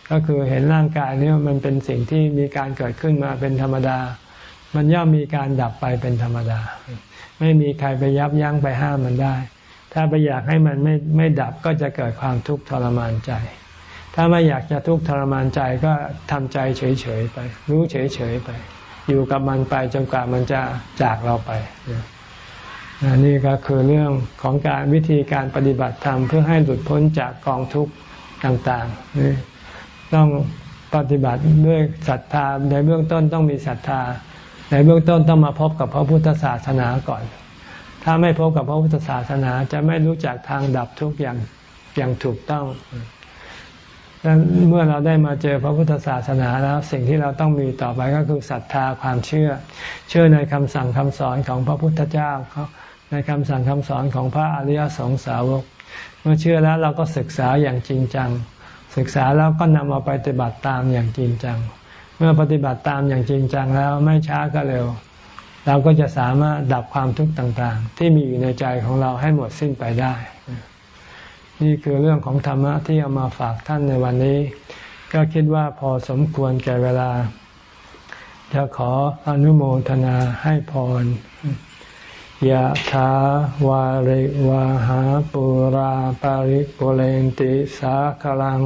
ก็คือเห็นร่างกายนี้มันเป็นสิ่งที่มีการเกิดขึ้นมาเป็นธรรมดา มันย่อมมีการดับไปเป็นธรรมดา ไม่มีใครไปยับยั้งไปห้ามมันได้ ถ้าไปอยากให้มันไม่ไม่ดับก็จะเกิดความทุกข์ทรมานใจ ถ้าไม่อยากจะทุกข์ทรมานใจก็ทำใจเฉยๆไป รู้เฉยๆไป อยู่กับมันไปจนกว่ามันจะจากเราไป นี่ก็คือเรื่องของการวิธีการปฏิบัติธรรมเพื่อให้หลุดพ้นจากกองทุกข์ต่างๆนี่ต้องปฏิบัติด้วยศรัทธาในเบื้องต้นต้องมีศรัทธา ในเบื้องต้นต้องมาพบกับพระพุทธศาสนาก่อน ถ้าไม่พบกับพระพุทธศาสนาจะไม่รู้จักทางดับทุกข์อย่างอย่างถูกต้องดังเมื่อเราได้มาเจอพระพุทธศาสนาแล้วสิ่งที่เราต้องมีต่อไปก็คือศรัทธาความเชื่อ เชื่อในคำสั่งคำสอนของพระพุทธเจ้าเขา ในคำสั่งคำสอนของพระอริยสงสาวก เมื่อเชื่อแล้วเราก็ศึกษาอย่างจริงจัง ศึกษาแล้วก็นำมาปฏิบัติตามอย่างจริงจัง เมื่อปฏิบัติตามอย่างจริงจังแล้วไม่ช้าก็เร็ว เราก็จะสามารถดับความทุกข์ต่างๆ ที่มีอยู่ในใจของเราให้หมดสิ้นไปได้ นี่คือเรื่องของธรรมะที่เอามาฝากท่านในวันนี้ ก็คิดว่าพอสมควรแก่เวลาจะขออนุโมทนาให้พร ยะถาวาริวาหาปุราปาริปุเรนติสาคลัง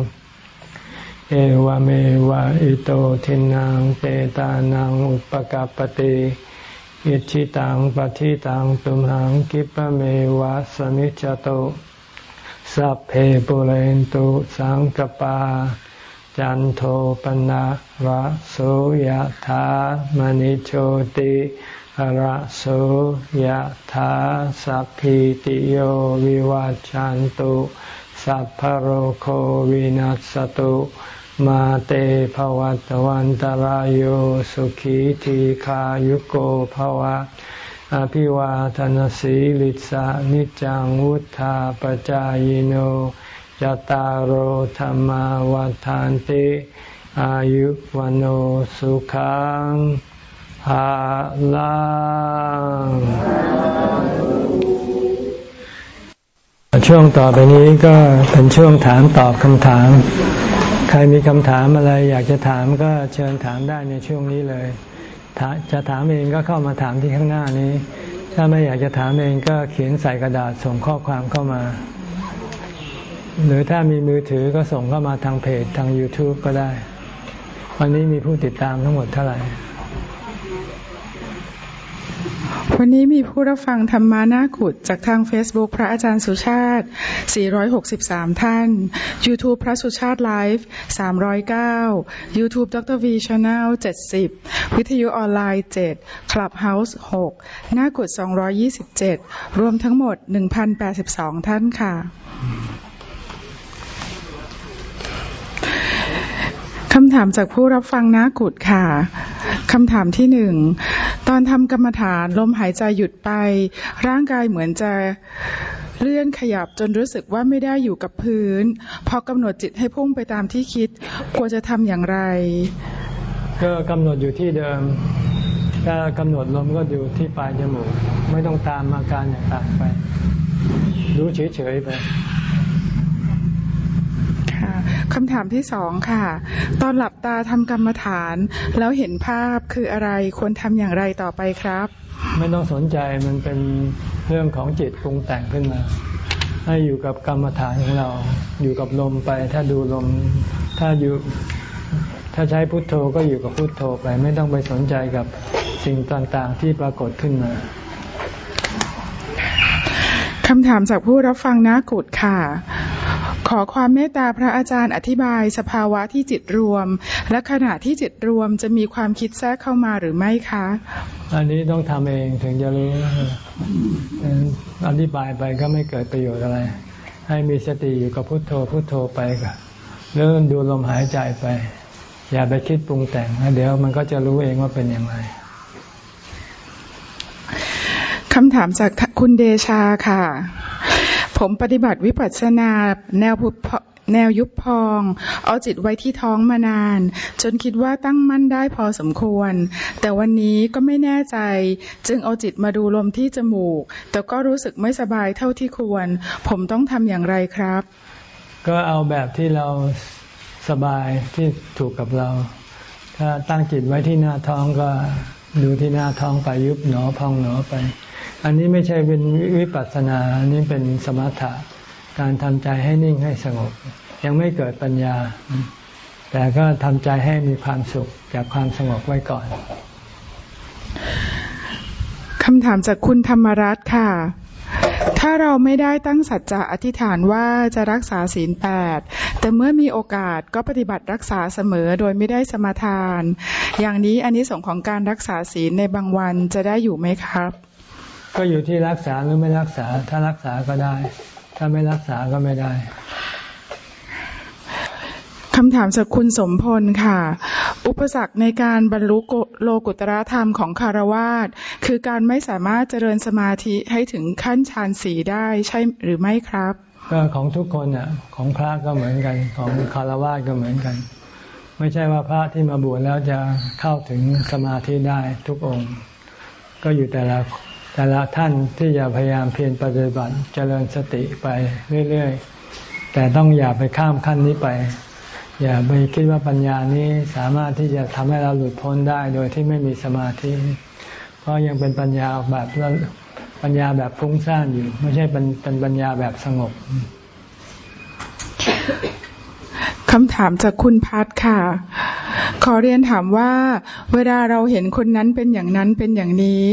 เอวเมวะอิโตทินังเปตานังอุปกปติอิชิตังปฏิตังตุมหังกิปเมวะสมิจโตสัพเพปุเรนตุสังกปา จันโทปนะระโสยธามณิโชติ ระโสยธาสัพพิติโยวิวัจจันตุ สัพพโรโควินัสตุ มาเตภวัตวันตารโยสุขีทีขายุโกภวะ อภิวาทนสีลิสานิจังวุธาปจายโนจตารโธรรมวาทานติ อายุวันโอสุขัง ภาลังช่วงต่อไปนี้ก็เป็นช่วงถามตอบคำถาม ใครมีคำถามอะไรอยากจะถามก็เชิญถามได้ในช่วงนี้เลย จะถามเองก็เข้ามาถามที่ข้างหน้านี้ ถ้าไม่อยากจะถามเองก็เขียนใส่กระดาษส่งข้อความเข้ามา หรือถ้ามีมือถือก็ส่งเข้ามาทางเพจทาง YouTube ก็ได้ วันนี้มีผู้ติดตามทั้งหมดเท่าไหร่ วันนี้มีผู้รับฟังธรรมานาขุดจากทาง Facebook พระอาจารย์สุชาติ 463 ท่าน YouTube พระสุชาติไลฟ์309 YouTube ดร V Channel 70 วิทยุออนไลน์ 7 Clubhouse 6นาขุด227 รวมทั้งหมด 1,082 ท่านค่ะ คำถามจากผู้รับฟังนากุดค่ะ คำถามที่หนึ่ง ตอนทำกรรมฐานลมหายใจหยุดไป ร่างกายเหมือนจะเลื่อนขยับจนรู้สึกว่าไม่ได้อยู่กับพื้น พอกำหนดจิตให้พุ่งไปตามที่คิด ควรจะทำอย่างไร ก็กำหนดอยู่ที่เดิม ถ้ากำหนดลมก็อยู่ที่ปลายจมูก ไม่ต้องตามอาการอย่างต่างไป รู้เฉยๆไป คำถามที่สองค่ะ ตอนหลับตาทำกรรมฐาน แล้วเห็นภาพคืออะไรควรทำอย่างไรต่อไปครับ ไม่ต้องสนใจมันเป็นเรื่องของจิตปรุงแต่งขึ้นมา ให้อยู่กับกรรมฐานของเราอยู่กับลมไป ถ้าดูลมถ้าอยู่ถ้าใช้พุทโธก็อยู่กับพุทโธไป ไม่ต้องไปสนใจกับสิ่งต่างๆที่ปรากฏขึ้นมาคำถามจากผู้รับฟังนากุดค่ะ ขอความเมตตาพระอาจารย์อธิบายสภาวะที่จิตรวม และขณะที่จิตรวมจะมีความคิดแทรกเข้ามาหรือไม่คะ อันนี้ต้องทำเองถึงจะรู้อธิบายไปก็ไม่เกิดประโยชน์อะไร ให้มีสติอยู่กับพุโทโธพุโทโธไปก่อนเริ่มดูลมหายใจไป อย่าไปคิดปรุงแต่งเดี๋ยวมันก็จะรู้เองว่าเป็นอย่างไรคำถามจากคุณเดชาค่ะ ผมปฏิบัติวิปัสสนาแนวพุแนวยุบพอง เอาจิตไว้ที่ท้องมานาน จนคิดว่าตั้งมั่นได้พอสมควร แต่วันนี้ก็ไม่แน่ใจ จึงเอาจิตมาดูลมที่จมูก แต่ก็รู้สึกไม่สบายเท่าที่ควร ผมต้องทำอย่างไรครับ ก็เอาแบบที่เราสบายที่ถูกกับเรา ถ้าตั้งจิตไว้ที่หน้าท้องก็ดูที่หน้าท้องไปยุบหนอพองหนอไป อันนี้ไม่ใช่เป็นวิปัสสนาอันนี้เป็นสมถะการทำใจให้นิ่งให้สงบ ยังไม่เกิดปัญญา แต่ก็ทำใจให้มีความสุขจากความสงบไว้ก่อนคำถามจากคุณธรรมรัตน์ค่ะ ถ้าเราไม่ได้ตั้งสัจจะอธิษฐานว่าจะรักษาศีลแปด แต่เมื่อมีโอกาสก็ปฏิบัติรักษาเสมอโดยไม่ได้สมาทาน อย่างนี้อันนี้ส่งของการรักษาศีลในบางวันจะได้อยู่ไหมครับ ก็อยู่ที่รักษาหรือไม่รักษา ถ้ารักษาก็ได้ ถ้าไม่รักษาก็ไม่ได้คำถามจากคุณสมพลค่ะ อุปสรรคในการบรรลุโลกุตระธรรมของคารวาสคือการไม่สามารถเจริญสมาธิให้ถึงขั้นฌานสีได้ใช่หรือไม่ครับ ก็ของทุกคนอะของพระก็เหมือนกันของคารวาสก็เหมือนกัน ไม่ใช่ว่าพระที่มาบวชแล้วจะเข้าถึงสมาธิได้ทุกองค์ ก็อยู่แต่ละ แต่ละท่านที่จะพยายามเพียรปฏิบัติเจริญสติไปเรื่อยๆ แต่ต้องอย่าไปข้ามขั้นนี้ไป อย่าไปคิดว่าปัญญานี้สามารถที่จะทำให้เราหลุดพ้นได้โดยที่ไม่มีสมาธิ เพราะยังเป็นปัญญาแบบปัญญาแบบฟุ้งซ่านอยู่ ไม่ใช่เป็นเป็นปัญญาแบบสงบ คำถามจากคุณพัทค่ะ ขอเรียนถามว่า เวลาเราเห็นคนนั้นเป็นอย่างนั้นเป็นอย่างนี้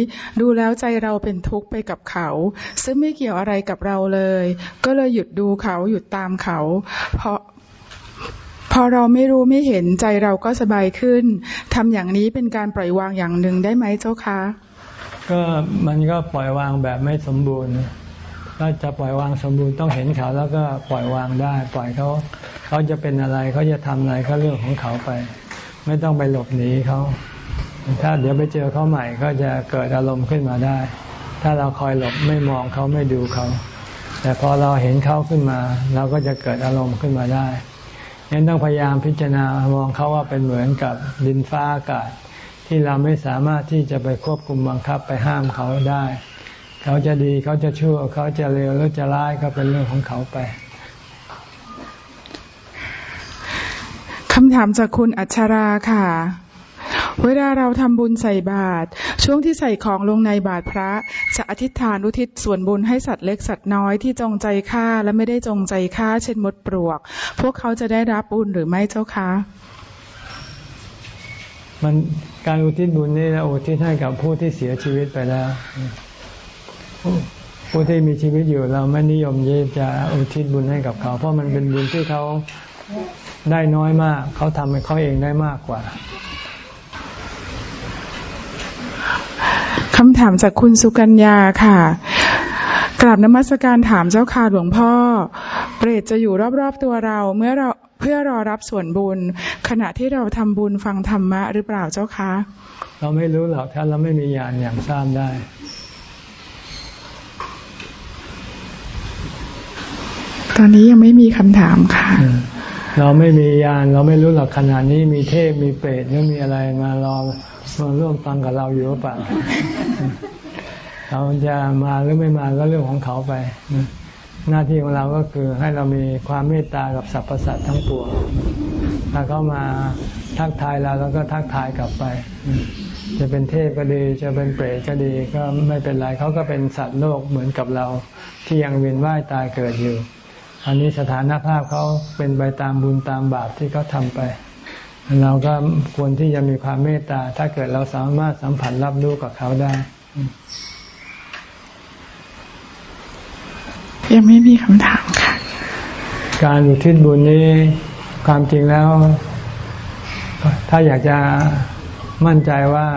ดูแล้วใจเราเป็นทุกข์ไปกับเขา ซึ่งไม่เกี่ยวอะไรกับเราเลย ก็เลยหยุดดูเขาหยุดตามเขา เพราะพอเราไม่รู้ไม่เห็นใจเราก็สบายขึ้นทำอย่างนี้เป็นการปล่อยวางอย่างหนึ่งได้ไหมเจ้าคะ ก็มันก็ปล่อยวางแบบไม่สมบูรณ์ ถ้าจะปล่อยวางสมบูรณ์ต้องเห็นเขาแล้วก็ปล่อยวางได้ ปล่อยเขาเขาจะเป็นอะไรเขาจะทำอะไรก็เรื่องของเขาไป ไม่ต้องไปหลบหนีเขาถ้าเดี๋ยวไปเจอเขาใหม่ก็จะเกิดอารมณ์ขึ้นมาได้ ถ้าเราคอยหลบไม่มองเขาไม่ดูเขา แต่พอเราเห็นเขาขึ้นมา เราก็จะเกิดอารมณ์ขึ้นมาได้ยังต้องพยายามพิจารณามองเขาว่าเป็นเหมือนกับดินฟ้าอากาศ ที่เราไม่สามารถที่จะไปควบคุมบังคับไปห้ามเขาได้ เขาจะดีเขาจะชั่วเขาจะเลวหรือจะร้ายก็เป็นเรื่องของเขาไปคำถามจากคุณอัชราค่ะ เวลาเราทำบุญใส่บาตรช่วงที่ใส่ของลงในบาตรพระ จะอธิษฐานอุทิศส่วนบุญให้สัตว์เล็กสัตว์น้อยที่จงใจฆ่าและไม่ได้จงใจฆ่า เช่นมดปลวก พวกเขาจะได้รับบุญหรือไม่เจ้าคะมันการอุทิศบุญนี่เราอุทิศให้กับผู้ที่เสียชีวิตไปแล้ว ผู้ที่มีชีวิตอยู่เราไม่นิยมที่จะอุทิศบุญให้กับเขา เพราะมันเป็นบุญที่เขาได้น้อยมาก เขาทำให้เขาเองได้มากกว่าคำถามจากคุณสุกัญญาค่ะกราบนมัสการถามเจ้าค่ะหลวงพ่อ เปรตจะอยู่รอบๆตัวเรา เมื่อเราเพื่อรอรับส่วนบุญ ขณะที่เราทำบุญฟังธรรมะหรือเปล่าเจ้าคะ เราไม่รู้หรอกถ้าเราไม่มีญาณอย่างทราบได้ ตอนนี้ยังไม่มีคำถามค่ะ เราไม่มียานเราไม่รู้หรอกขนาดนี้มีเทพมีเปรตหรือมีอะไรมารอมาร่วมฟังกับเราอยู่หรือเปล่าเราจะมาหรือไม่มาก็เรื่องของเขาไป หน้าที่ของเราก็คือให้เรามีความเมตตากับสรรพสัตว์ทั้งปวงถ้าเขามาทักทายเราแล้วก็ทักทายกลับไป จะเป็นเทพก็ดี จะเป็นเปรตก็ดีก็ไม่เป็นไรเขาก็เป็นสัตว์โลกเหมือนกับเรา ที่ยังเวียนว่ายตายเกิดอยู่ อันนี้สถานภาพเขาเป็นไปตามบุญตามบาปที่เขาทำไป เราก็ควรที่จะมีความเมตตา ถ้าเกิดเราสามารถสัมผัสรับรู้กับเขาได้ ยังไม่มีคำถามค่ะ การอุทิศบุญนี้ความจริงแล้ว ถ้าอยากจะมั่นใจว่า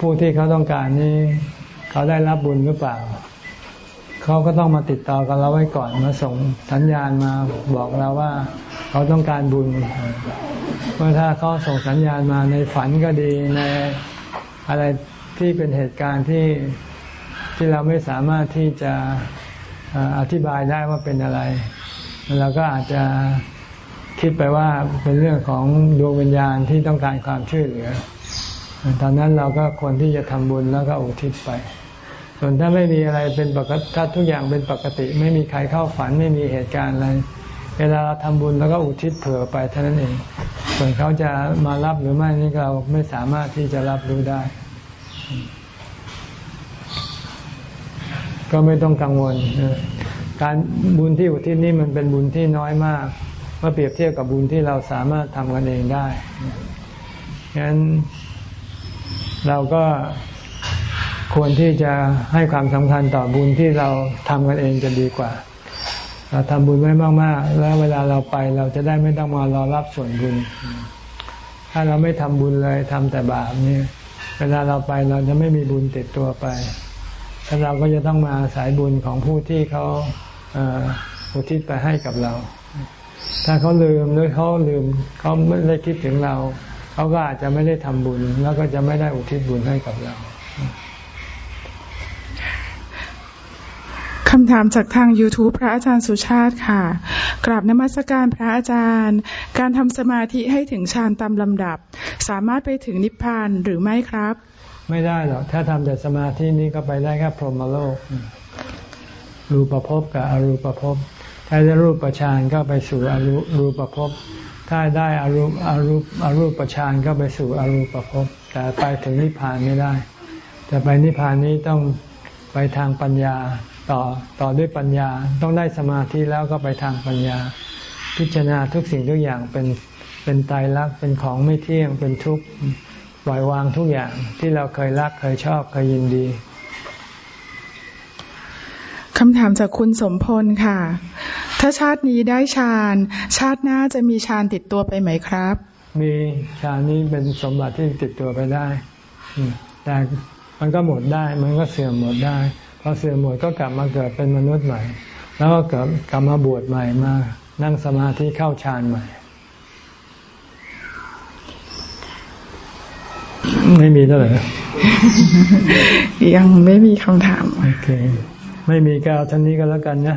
ผู้ที่เขาต้องการนี้ เขาได้รับบุญหรือเปล่า เขาก็ต้องมาติดต่อกับเราไว้ก่อนมาส่งสัญญาณมาบอกเราว่า เขาต้องการบุญเมื่อถ้าเขาส่งสัญญาณมาในฝันก็ดีในอะไรที่เป็นเหตุการณ์ที่ที่เราไม่สามารถที่จะอธิบายได้ว่าเป็นอะไรเราก็อาจจะคิดไปว่าเป็นเรื่องของดวงวิญญาณที่ต้องการความช่วยเหลือ ตอนนั้นเราก็ควรที่จะทำบุญแล้วก็อุทิศไป ส่วนถ้าไม่มีอะไรเป็นปกติถ้าทุกอย่างเป็นปกติ ไม่มีใครเข้าฝันไม่มีเหตุการณ์อะไร เวลาเราทำบุญแล้วก็อุทิศเผื่อไปเท่านั้นเอง ส่วนเขาจะมารับหรือไม่นี่เราไม่สามารถที่จะรับรู้ได้ ก็ไม่ต้องกังวลการบุญที่อุทิศนี่มันเป็นบุญที่น้อยมากเมื่อเปรียบเทียบกับบุญที่เราสามารถทำกันเองได้ฉะนั้นเราก็ ควรที่จะให้ความสำคัญต่อบุญที่เราทำกันเองจะดีกว่า เราทำบุญไว้มากๆ แล้วเวลาเราไปเราจะได้ไม่ต้องมารอรับส่วนบุญ ถ้าเราไม่ทำบุญเลยทำแต่บาปนี่เวลาเราไปเราจะไม่มีบุญติดตัวไปแล้วเราก็จะต้องมาสายบุญของผู้ที่เขาอุทิศไปให้กับเรา ถ้าเขาลืมหรือเขาลืมเขาไม่ได้คิดถึงเรา เขาก็อาจจะไม่ได้ทำบุญ แล้วก็จะไม่ได้อุทิศบุญให้กับเรา คำถามจากทาง YouTube พระอาจารย์สุชาติค่ะ กราบนมัสการพระอาจารย์ การทำสมาธิให้ถึงฌานตามลำดับ สามารถไปถึงนิพพานหรือไม่ครับ ไม่ได้หรอก ถ้าทำแต่สมาธินี้ก็ไปได้แค่พรหมโลก รูปภพกับอรูปภพ ถ้าได้รูปฌานก็ไปสู่อรูรูปภพ ถ้าได้อรูปอรูปอรูปฌานก็ไปสู่อรูปภพ แต่ไปถึงนิพพานไม่ได้ จะไปนิพพานนี้ต้องไปทางปัญญา ต่อต่อด้วยปัญญา ต้องได้สมาธิแล้วก็ไปทางปัญญา พิจารณาทุกสิ่งทุกอย่างเป็นเป็นตายรักเป็นของไม่เที่ยงเป็นทุกข์ปล่อยวางทุกอย่างที่เราเคยรักเคยชอบเคยยินดีคำถามจากคุณสมพลค่ะ ถ้าชาตินี้ได้ฌาน ชาติหน้าจะมีฌานติดตัวไปไหมครับ มีฌานนี้เป็นสมบัติที่ติดตัวไปได้ แต่มันก็หมดได้ มันก็เสื่อมหมดได้ พอเสื่อมหมดก็กลับมาเกิดเป็นมนุษย์ใหม่ แล้วก็เกิดกลับมาบวชใหม่มานั่งสมาธิเข้าฌานใหม่ ไม่มีเท่าไหร่ยังไม่มีคำถามโอเค ไม่มีก็เอาท่านนี้ก็แล้วกันนะ